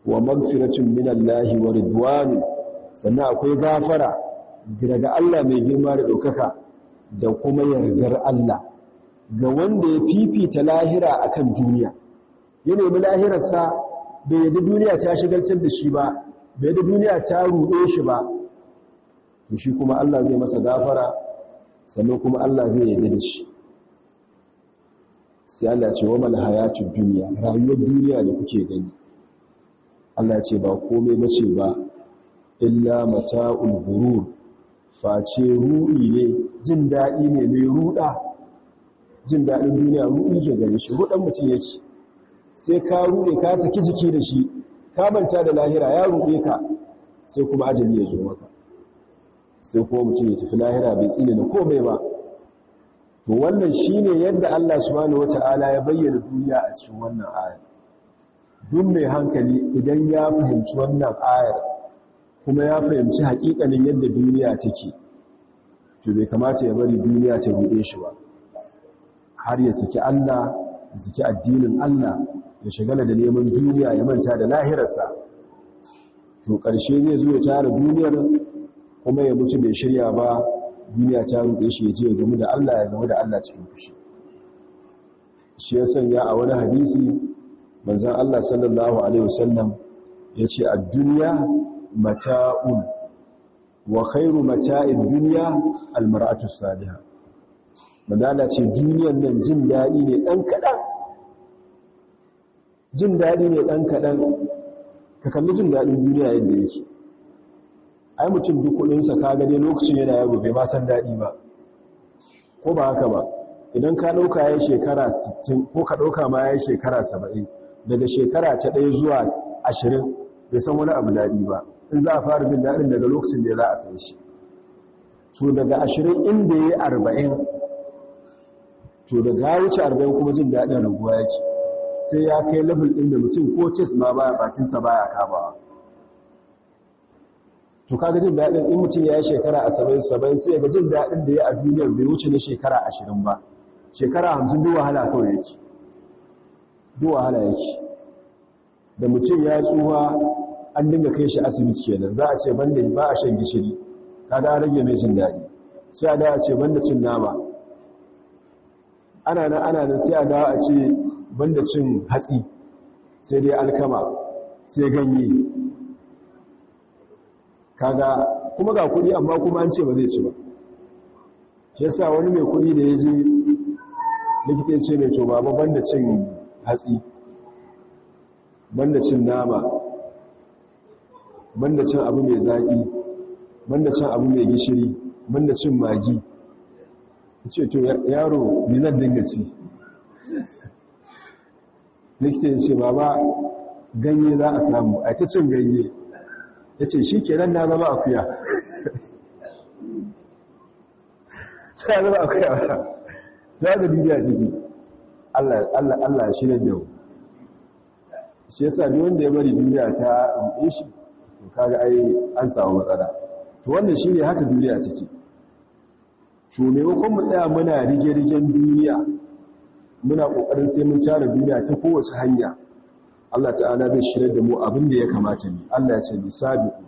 Wa magfiratun minallahi wa ridwanu sannan akwai gafara daga Allah mai girma da ɗaukaka. Da kuma yardar Allah ga wanda ya fifita lahira akan duniya. Ya nemi lahirarsa bai yadda duniya ta shigaltar da shi ba bai yadda duniya ta ruɗe shi ba to shi kuma Allah zai masa gafara sannan kuma Allah zai yarda da shi. Sai Allah ce wa mal hayatud dunya rayuwar duniya da kuke gani. Allah ce ba komai bace ba illa mata'ul ghurur. Face ruɗi ne jin daɗi ne mai ruɗa. Jin daɗin duniya ruɗi ke gare shi ruɗan mutum yake. Sai ka ruɗe ka saki jiki da shi ka manta da lahira ya ruɗe ka sai kuma ajali ya zo maka. Sai kuma mutum ya tafi lahira bai tsine da komai ba. To wannan shine yadda Allah subhanahu wata'ala ya bayyana duniya a cikin wannan ayar. Duk mai hankali idan ya fahimci wannan ayar kuma ya fahimci haƙiƙanin yadda duniya take to bai kamata ya bari duniya ta ruɗe shi ba. Har ya saki Allah ya saki addinin Allah ya shagala da neman duniya ya manta da lahirarsa. To ƙarshe zai zo ya tara duniyar kuma ya mutu bai shirya ba duniya ta ruɗe shi ya je ya gamu da Allah ya gamu da Allah cikin fushi. Shi ya sanya a wani hadisi manzon Allah sallallahu alaihi wasallam ya ce ad-dunya mata'un. Wa khairu mata'id dunya al-mar'atu salihah madala ce duniyar nan jin daɗi ne dan kadan jin daɗi ne dan kadan ka kalli jin daɗin duniya yadda yake. Ai mutum duk kudinsa ka gane lokacin yana yaro bai ba san daɗi ba. Ko ba haka ba? Idan ka ɗauka ya shekara 60 ko ka ɗauka ma ya shekara 70 daga shekara ta ɗaya zuwa 20 bai san wani abu daɗi ba. In za a fara jin daɗin daga lokacin da za a san shi. To daga 20 inda ya yi 40 to daga wuce 40 kuma jin daɗin raguwa yake. Sai ya kai level ɗin da mutum ko test ma baya bakinsa baya kamawa to kaga jin daɗin in mutum ya yi shekara a saba'in saba'in sai ga jin daɗin da ya a duniyar bai wuce na shekara ashirin ba. Shekara hamsin duk wahala kawai yake. Duk wahala yake. Da mutum ya tsufa an dinga kai shi asibiti kenan. Za a ce banda ba a shan gishiri. Kaga an rage mai jin daɗi. Sai a dawo a ce banda cin nama. Ana nan ana nan sai a dawo a ce banda cin hatsi. Sai dai alkama sai ganye. Kaga kuma ga kuɗi amma kuma an ce ba zai ci ba. Shi yasa wani mai kuɗi da ya je likita ce mai to baba banda cin hatsi banda cin nama banda cin abu mai zaki banda cin abu mai gishiri banda cin magi. Ce to yaro ni zan dinga ci? Likita ya ce baba ganye za a samu. A ta cin ganye. Ya ce shi kenan na zama akuya. Ta zama akuya. Ba za ga duniya ciki. Allah ya shirya da shi yasa ne wanda ya bari duniya ta ruɗe shi kaga ai an samu matsala. To wannan shi ne haka duniya take. To maimakon mu tsaya muna rige-rigen duniya muna ƙoƙarin sai mun cara duniya ta kowace hanya Allah ta'ala zai shirya da mu abin da ya kamata ne Allah ya ce ni sabiqu.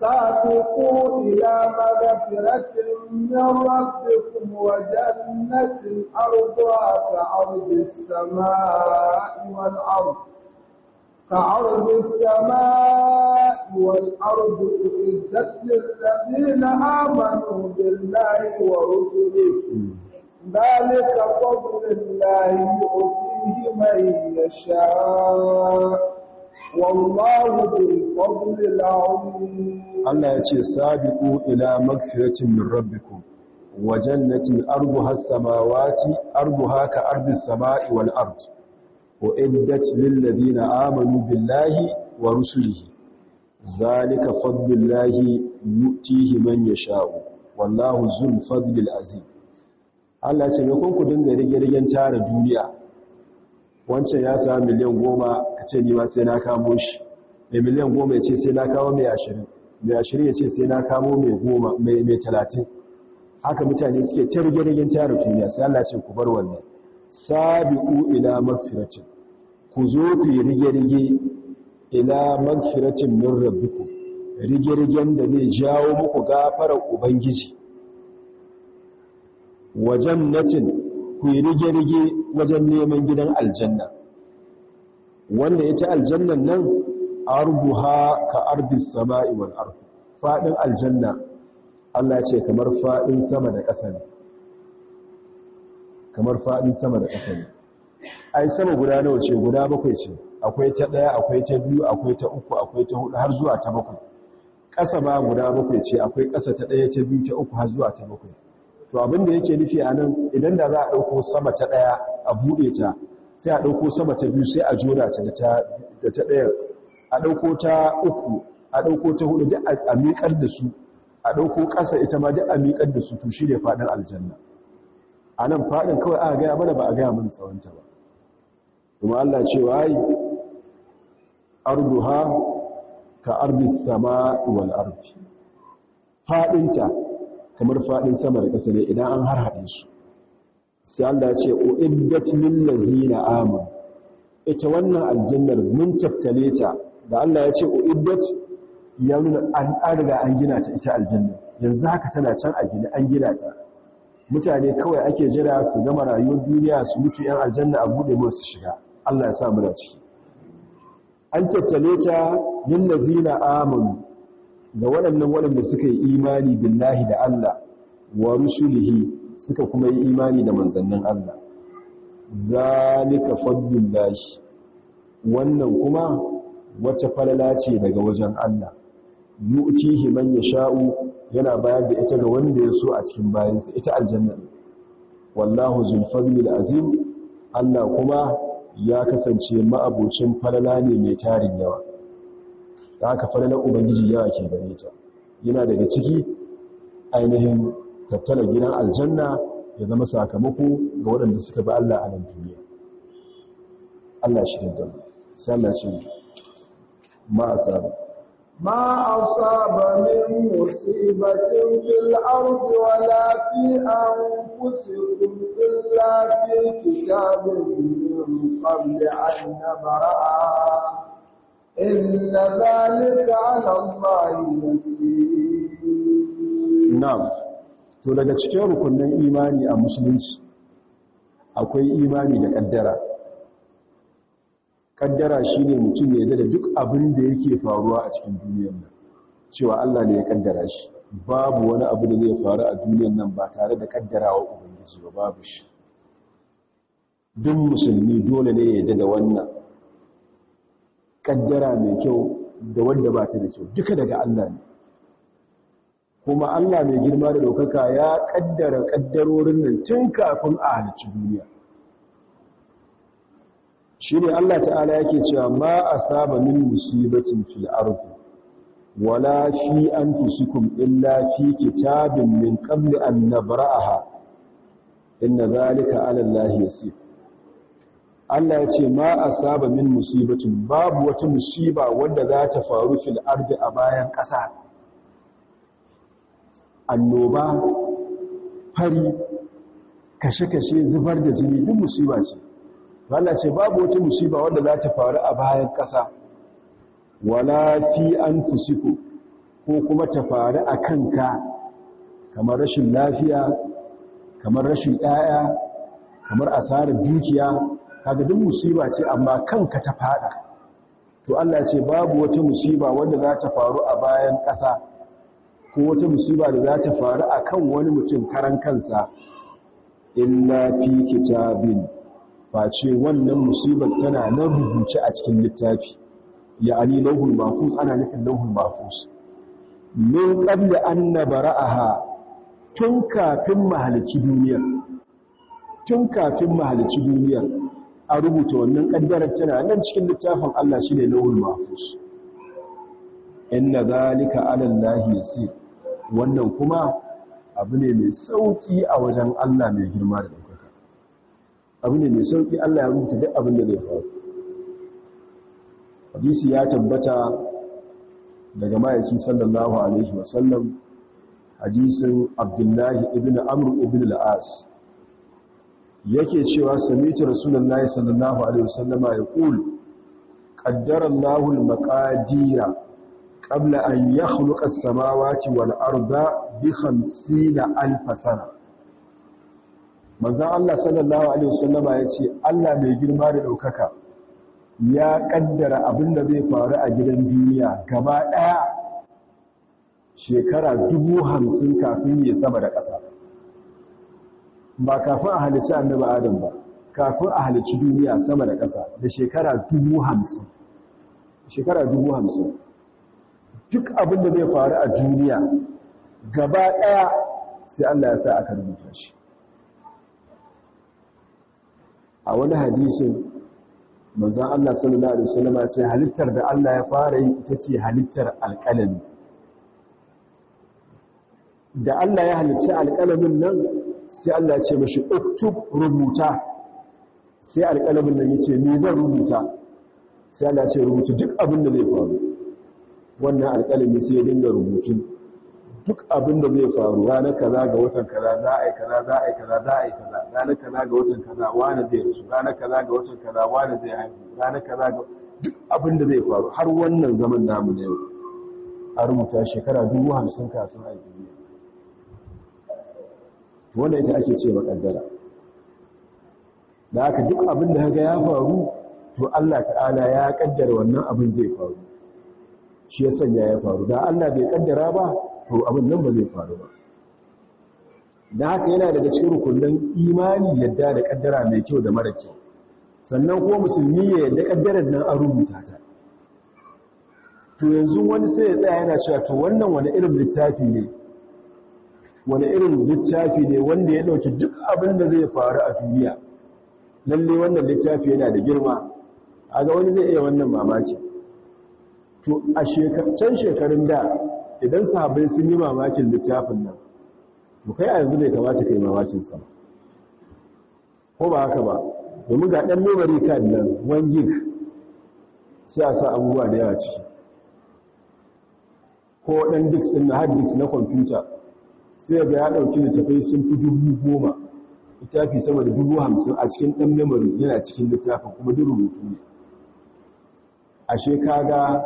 Sabiqu ila maghfiratin min rabbikum wa jannatin ka'ardi as-samaa'i wal كعرض السماء والأرض أعدت للذين آمنوا بالله ورسله ذلك فضل الله يؤتيه من يشاء والله ذو الفضل العظيم Allah ya ce sabiqu ila magfiratin min rabbikum wa jannatin arduha as-samawati arduha ka uiddat lil ladina amanu billahi wa rusulihi zalika fadlullahi yu'tihi man yasha'u wallahu zul fadlil azim Allah ce me ku dinga rige-rigen tara duniya? Wancan ya samu miliyan goma ka ce ni ma sai na kamo shi. Mai miliyan goma ya ce sai na kawo mai ashirin. Mai ashirin ya ce sai na kamo mai goma mai talatin. Haka mutane suke ta rige-rigen tara duniya. Sai Allah ce ku bar wannan. Sabi'u ila magfiratin ku zo ku yi rige-rige ila magfiratin min rabbikum rige-rigen da zai jawo muku gafarar ubangiji. Wa jannatin ku yi rige-rige wajen neman gidan aljanna. Wanda ya ci aljannan nan arbuha ka ardis sama'i wal ard faɗin aljanna Allah ce kamar faɗin sama da ƙasa ne. Kamar faɗin sama da ƙasa ne. Ai sama guda nawa ce? Guda bakwai ce. Akwai ta ɗaya akwai ta biyu akwai ta uku akwai ta huɗu har zuwa ta bakwai. Ƙasa ma guda bakwai ce. Akwai ƙasa ta ɗaya ta biyu ta uku har zuwa ta bakwai. To abin da yake nufi a nan idan da za a ɗauko sama ta ɗaya a buɗe ta sai a ɗauko sama ta biyu sai a jona ta da ta ɗaya a ɗauko ta uku a ɗauko ta huɗu duk a miƙar da su. A ɗauko ƙasa ita ma duk a miƙar da su. To shi ne faɗin aljanna. A nan faɗin kawai aka gaya mana ba a gaya mana tsawonta ba. Kuma Allah cewa yi arduha ka ardis sama wal ardi. Faɗinta kamar faɗin sama da ƙasa ne idan an har haɗe su. Sai Allah ya ce uiddat lil ladzina amanu. Ita wannan aljannar mun tattale ta. Da Allah ya ce uiddat ya nuna an an gina ta ita aljanna. Yanzu haka tana can a gina an gina ta. Mutane kawai ake jira su gama rayuwar duniya su mutu yan aljanna a buɗe musu shiga. Allah ya sa mu da ciki an tattale ta lil ladzina amanu ga waɗannan waɗanda suka yi imani billahi da Allah wa rusulihi suka kuma yi imani da manzannin Allah. Zalika fadlullahi. Wannan kuma wata falala ce daga wajen Allah. Yu'tihi man yasha'u yana bayar da ita ga wanda ya so a cikin bayansa ita aljanna. Wallahu zul fadlil azim Allah kuma ya kasance ma'abocin falala ne mai tarin yawa. Da haka falalar ubangiji yawa ke gare ta. Yana daga ciki ainihin tattala gidan aljanna ya zama sakamako ga waɗanda suka bi Allah a nan duniya. Allah shi da sai Allah ce ma asaba ما أصاب من مصيبة في الأرض ولا في أنفسكم إلا في كتاب من قبل أن نبرأها إن ذلك على الله يسير na'am to daga cikin rukunin imani a musulunci akwai imani da kaddara kaddara shine mutum ya da duk abin da yake faruwa a cikin duniyar nan. Cewa Allah ne ya kaddara shi. Babu wani abu da zai faru a duniyar nan ba tare da kaddarawa ubangiji ba babu shi. Duk musulmi dole ne ya yarda da wannan. Kaddara mai kyau da wanda ba ta da kyau duka daga Allah ne. Kuma Allah mai girma da ɗaukaka ya kaddara kaddarorin nan tun kafin a halicci duniya. Shi ne Allah ta'ala yake cewa ma asaba min musibatin fil ardi wala fi anfusikum illa fi kitabin min qabli an nabra'aha. Inna zalika 'ala Allahi yasir. Allah ya ce ma asaba min musibatin babu wata musiba wanda za ta faru fil ardi a bayan ƙasa. Annoba fari kashe-kashe zubar da jini duk musiba ce. Allah ce babu wata musiba wanda za ta faru a bayan ƙasa wala fi anfusiku ko kuma ta faru a kanka kamar rashin lafiya kamar rashin 'ya'ya kamar asarar dukiya. Kaga duk musiba ce amma kanka ta fada to Allah ce babu wata musiba wanda za ta faru a bayan ƙasa ko wata musiba da za ta faru a kan wani mutum karan kansa illa fi kitabin face wannan musibar tana nan rubuce a cikin littafi. Ya'ani lauhul mahfuz ana nufin lauhul mahfuz. Min qabli an nabra'aha tun kafin mahalici duniyar. Tun kafin mahalici duniyar. A rubuta wannan kaddarar tana nan cikin littafin Allah shine lawul mahfuz. Inna zalika ala allahi yasir. Wannan kuma abu ne mai sauƙi a wajen Allah mai girma da abu ne mai sauƙi Allah ya rubuta duk abin da zai faru. Hadisi ya tabbata daga mayaki sallallahu alaihi wasallam hadisin abdullahi ibn amr ibn al-as. Yake cewa sami'tu rasulullahi sallallahu alaihi wasallama yaqul qaddara Allahu al-maqadira qabla an yakhluqa as-samawati wal arda bi 50000 sana manzon Allah sallallahu alaihi wasallama ya ce Allah mai girma da ɗaukaka ya kaddara abin da zai faru a gidan duniya gaba ɗaya shekara dubu hamsin kafin ya sama da ƙasa. Ba kafin a halicci annabi adam ba kafin a halicci duniya sama da ƙasa da shekara dubu hamsin. Shekara dubu hamsin. Duk abin da zai faru a duniya gaba ɗaya sai Allah ya sa aka rubuta shi. A wani hadisin manzon Allah sallallahu alaihi wasallam ce halittar da Allah ya fara yi ita ce halittar alƙalami. Da Allah ya halicci alƙalamin nan sai Allah ce mashi uktub rubuta. Sai alƙalamin nan ya ce me zan rubuta? Sai Allah ce rubuta duk abin da zai faru. Wannan alƙalami sai ya dinga rubutu. Duk abin da zai faru ranar kaza ga watan kaza za a yi kaza za a yi kaza za a yi kaza ranar kaza ga watan kaza wani zai rasu ranar kaza ga watan kaza wani zai haihu ranar kaza ga duk abin da zai faru. Har wannan zaman namu na yau a rubuta shekara dubu hamsin kafin a duniya. Wannan ita ake ce makaddara. Da haka duk abin da ga ya faru to Allah ta'ala ya kaddara wannan abin zai faru. Shi ya sanya ya faru. Da Allah bai kaddara ba to abin nan ba zai faru ba. Da haka yana daga cikin rukunin imani yadda da kaddara mai kyau da mara kyau. Sannan kuma musulmi ya yadda kaddarar nan an rubuta ta. To yanzu wani sai ya tsaya yana cewa to wannan wani irin littafi ne? Wani irin littafi ne wanda ya ɗauki duk abin da zai faru a duniya? Lalle wannan littafi yana da girma. A ga wani zai iya wannan mamaki to a can shekarun da idan sahabbai sun yi mamakin littafin nan to kai a yanzu bai kamata kai mamakin sa ko ba haka ba? Domin ga dan memory card nan 1 gig sai a sa abubuwa da yawa ciki. Ko dan disk din na hard disk na computer sai ga ya ɗauki littafai sun fi dubu goma. Littafi sama da dubu hamsin a cikin dan memory yana cikin littafin kuma duk rubutu ne. Ashe kaga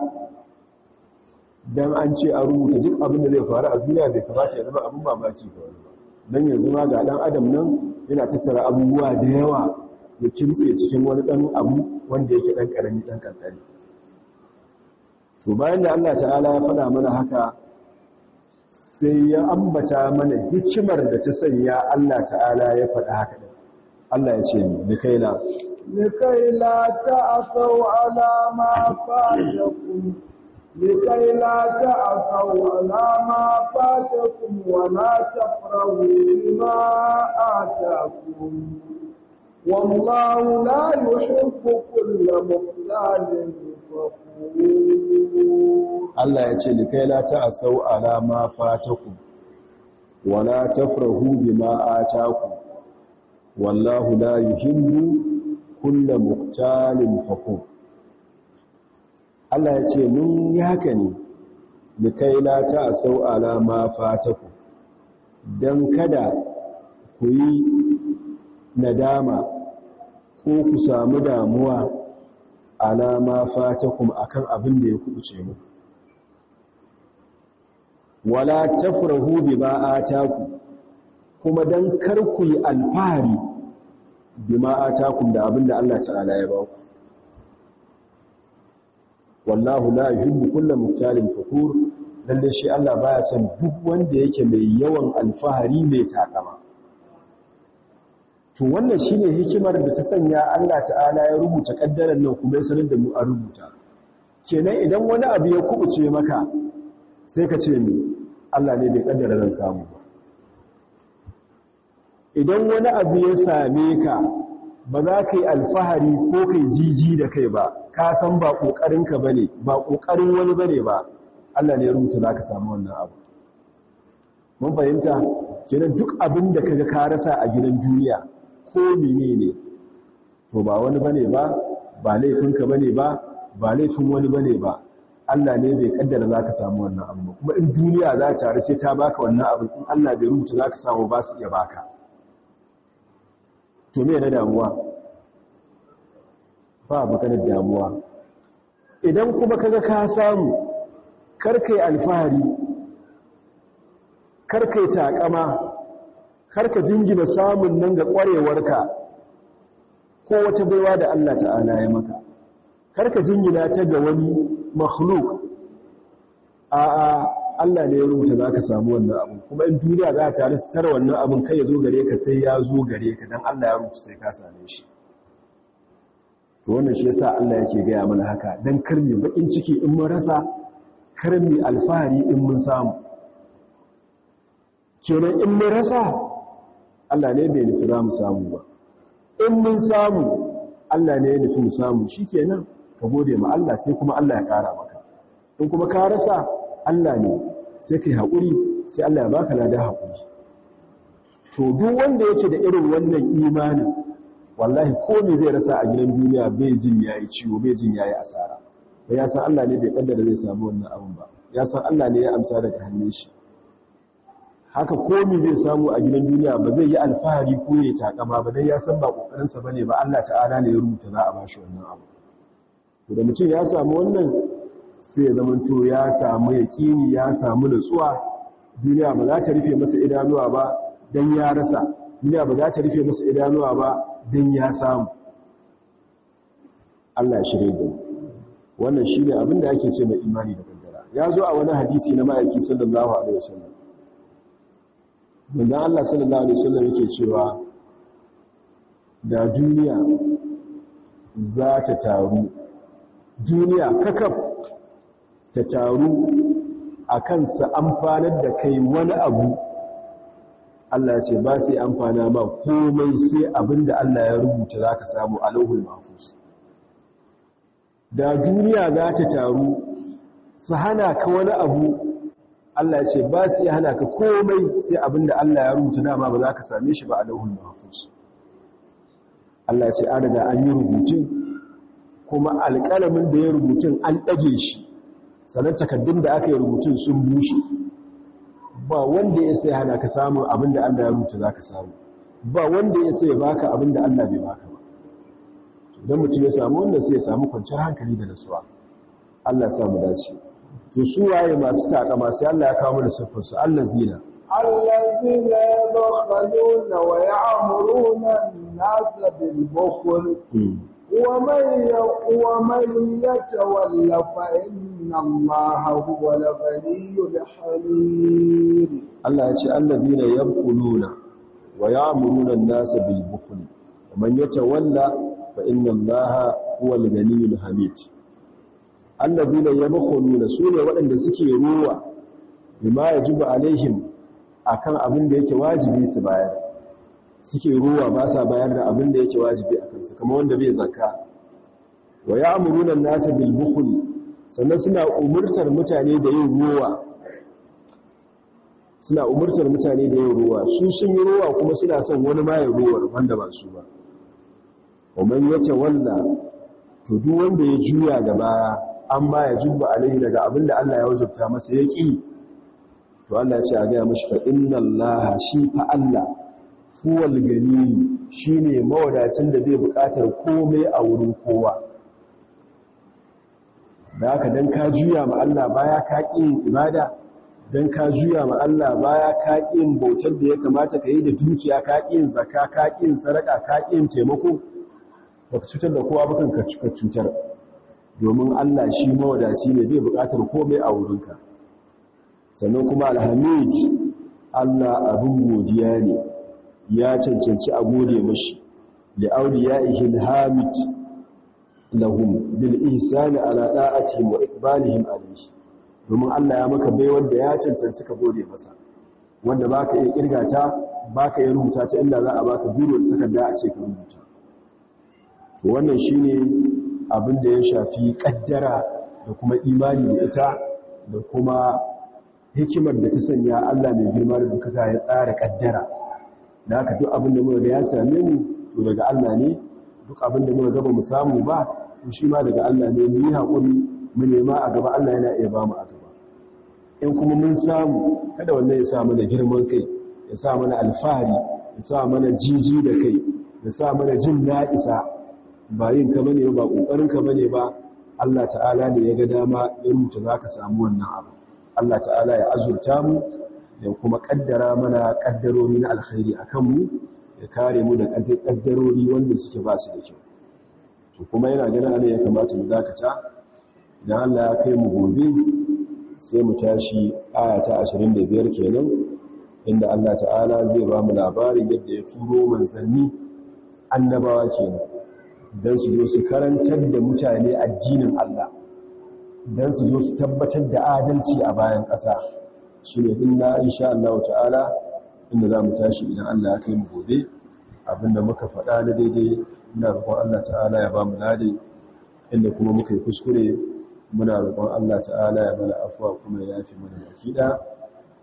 dan an ce a rubuta duk abin da zai faru a duniya bai kamata ya zama abin mamaki ga wani ba dan yanzu ma ga dan adam nan yana tattara abubuwa da yawa ya kimtse cikin wani dan abu wanda yake dan karami dan kankani to bayan da Allah ta'ala ya faɗa mana haka sai ya ambata mana hikimar da ta sanya Allah ta'ala ya faɗa haka din Allah ya ce ni kaila لكي لا تأسوا على ما فاتكم لكي لا تأسوا على ما فاتكم ولا تفرحوا بما آتاكم والله لا يحب كل مختال Allah ya ce likai la ta'asau ala ma fatakum wala tafrahu bima atakum wallahu la yuhibbu kulla muktalin fakur Allah ya ce mun yi haka ne da kai la ta sau alama fataku. Don kada ku yi nadama ko ku samu damuwa alama fatakum akan abin da ya kubuce mu wala tafrahu bi ba'ataku kuma dan kar ku yi alfahari bima atakum da abin da Allah ta'ala ya ba ku. Wallahu la yuhibbu kulla muktalin fakur lalle shi Allah baya son duk wanda yake mai yawan alfahari mai takama. To wannan shine hikimar da ta sanya Allah ta'ala ya rubuta kaddaran nan kuma ya sanar da mu a rubuta. Kenan idan wani abu ya kubuce maka sai ka ce ni Allah ne bai kaddara zan samu ba. Idan wani abu ya same ka ba za ka yi alfahari ko kai jiji da kai ba. Ka san ba ƙoƙarinka ba ne ba ƙoƙarin wani ba ne ba. Allah ne ya rubuta za ka samu wannan abu. Mun fahimta? Kenan duk abin da kaga ka rasa a gidan duniya ko mene ne to ba wani ba ne ba ba laifinka ba ne ba ba laifin wani ba ne ba. Allah ne bai kaddara zaka samu wannan abu kuma in duniya za ta tare ta baka wannan abu in Allah bai rubuta zaka samu ba su iya baka. To me ne damuwa? Ba maganar damuwa. Idan kuma kaga ka samu karkai alfahari karkai takama kar ka jingina samun nan ga ƙwarewarka ko wata baiwa da Allah ta'ala ya maka. Karka jingina ta ga wani makhluk. A Allah ne ya rubuta za ka samu wannan abu. Kuma in duniya za ta tare wannan abin kai ya zo gare ka sai ya zo gare ka. Don Allah ya rubuta sai ka same shi. To wannan shi yasa Allah yake gaya mana haka. Don karmi bakin ciki in mun rasa karmi alfahari in mun samu. Kenan in mun rasa Allah ne bai nufi za mu samu ba. In mun samu Allah ne ya nufi mu samu. Shi kenan ka gode ma Allah sai kuma Allah ya ƙara maka. In kuma ka rasa Allah ne sai ka yi haƙuri sai Allah ya baka ladan haƙuri. To duk wanda yake da irin wannan imanin wallahi ko me zai rasa a gidan duniya bai jin yayi ciwo bai jin yayi asara. Ya san Allah ne bai kaddara zai samu wannan abun ba. Ya san Allah ne ya amsa daga hannun shi. Haka komi zai samu a gidan duniya ba zai yi alfahari ko ya takama ba dai ya san ba kokarinsa ba ne ba Allah ta'ala ne ya rubuta za a bashi wannan abu. To da mutum ya samu wannan sai ya zama to ya samu yaqini ya samu nutsuwa. Duniya ba za ta rufe masa idanuwa ba dan ya rasa. Duniya ba za ta rufe masa idanuwa ba dan ya samu. Allah shirye da wannan shine abin da ake ce mai imani da kaddara. Ya zo a wani hadisi na ma'aiki sallallahu alaihi wasallam. Wanda Allah sallallahu alaihi wasallam yake cewa da duniya za ta taru. Duniya kakaf ta taru akan sa amfanar da kai wani abu Allah ya ce ba sai amfana ba komai sai abin da Allah ya rubuta zaka samu a lauhul mahfuz. Da duniya za ta taru su hana ka wani abu Allah ya ce ba su iya hana ka komai sai abin da Allah ya rubuta dama ba za ka same shi ba a lauhul mahfuz. Allah ya ce an riga an yi rubutun kuma alƙalamin da ya rubutun an ɗage shi. Sannan takaddun da aka yi rubutun sun bushe. Ba wanda ya sai hana ka samun abin da Allah ya rubuta za ka samu. Ba wanda ya sai baka abin da Allah bai baka ba. Don mutum ya samu wannan sai ya samu kwanciyar hankali da nasuwa Allah ya dace. To su waye masu takama? Sai Allah ya kawo mana siffar su allazina. Allazina yabkhuluna wa ya'muruna an-nasa bil huwal ghaniyyul hamid Allah ya ce allazina yabkhuluna wa ya'muruna an-nasa bil bukhl wa man yatawalla fa inna Allaha huwal ghaniyyul hamid annabina yabkhuluna su ne waɗanda suke ruwa bima yajibu alaihim akan abin da yake wajibi su bayar suke ruwa ba sa bayar da abin da yake wajibi akan su kamar wanda bai zakka. Wa ya'muruna an-nasa bil bukhl sannan suna umurtar mutane da yin ruwa. Suna umurtar mutane da yin ruwa. Su sun yi ruwa kuma suna son wani ma ya ruwar wanda ba su ba. Wa man yatawalla to duk wanda ya juya da baya an ba ya jubba alaihi daga abin da Allah ya wajabta masa ya to Allah ya ce a gaya mashi fa inna Allah shi fa Allah huwal gani shine mawadacin da bai buƙatar komai a wurin kowa. Da haka dan ka juya ma Allah baya ka ƙi ibada dan ka juya ma Allah baya ka ƙi bautar da ya kamata ka yi da dukiya ka ƙi zakka ka ƙi sadaka ka ƙi taimako baka cutar da kowa ba kanka cutar domin Allah shi mawadaci ne bai buƙatar komai a wurinka sannan kuma alhamid Allah abin godiya ne. Ya cancanci a gode mashi. Da auliya'ihi alhamid lahum bil ihsani ala da'atihim wa iqbalihim alayhi. Domin Allah ya maka bai wanda ya cancanci ka gode masa. Wanda baka iya kirgata baka ya rubuta ta inda za a baka biro da takarda a ce ka rubuta. To wannan shine abin da ya shafi kaddara da kuma imani da ita da kuma hikimar da ta sanya Allah mai girma da dukaka ya tsara kaddara. Da haka duk abin da muka ga ya same mu to daga Allah ne. Duk abin da muka ga ba mu samu ba to shi ma daga Allah ne. Mu yi haƙuri mu nema a gaba. Allah yana iya ba mu a gaba. In kuma mun samu kada wannan ya sa mana girman kai ya sa mana alfahari ya sa mana jiji da kai ya sa mana jin na'isa. Ba yin ka ba ne ba ƙoƙarin ka ba ne ba. Allah ta'ala ne ya ga dama ya rubuta zaka samu wannan abu. Allah ta'ala ya azurta mu ya kuma kaddara mana kaddarori na alkhairi akan mu ya kare mu da kaddarori wanda suke ba su da kyau. To kuma yana ganin ana ya kamata mu dakata. Idan Allah ya kai mu gobe sai mu tashi aya ta 25 kenan inda Allah ta'ala zai ba mu labarin yadda ya turo manzanni annabawa kenan dan su zo su karantar da mutane addinin Allah dan su zo su tabbatar da adalci a bayan ƙasa. Shine inna insha Allah ta'ala inda za mu tashi idan Allah ya kai mu gobe. Abinda muka faɗa na daidai ina roƙon Allah ta'ala ya ba mu lade. Inda kuma muka yi kuskure muna roƙon Allah ta'ala ya mana afuwa kuma ya yafi mana akida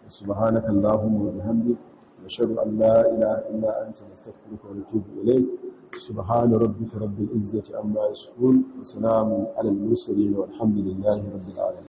subhanaka allahumma wa bihamdik nashhadu an la ilaha illa anta nastaghfiruka wa natubu ilayk. Subhana rabbika rabbil izzati amma yasifun wa salamun alal mursalin walhamdulillahi rabbil alamin.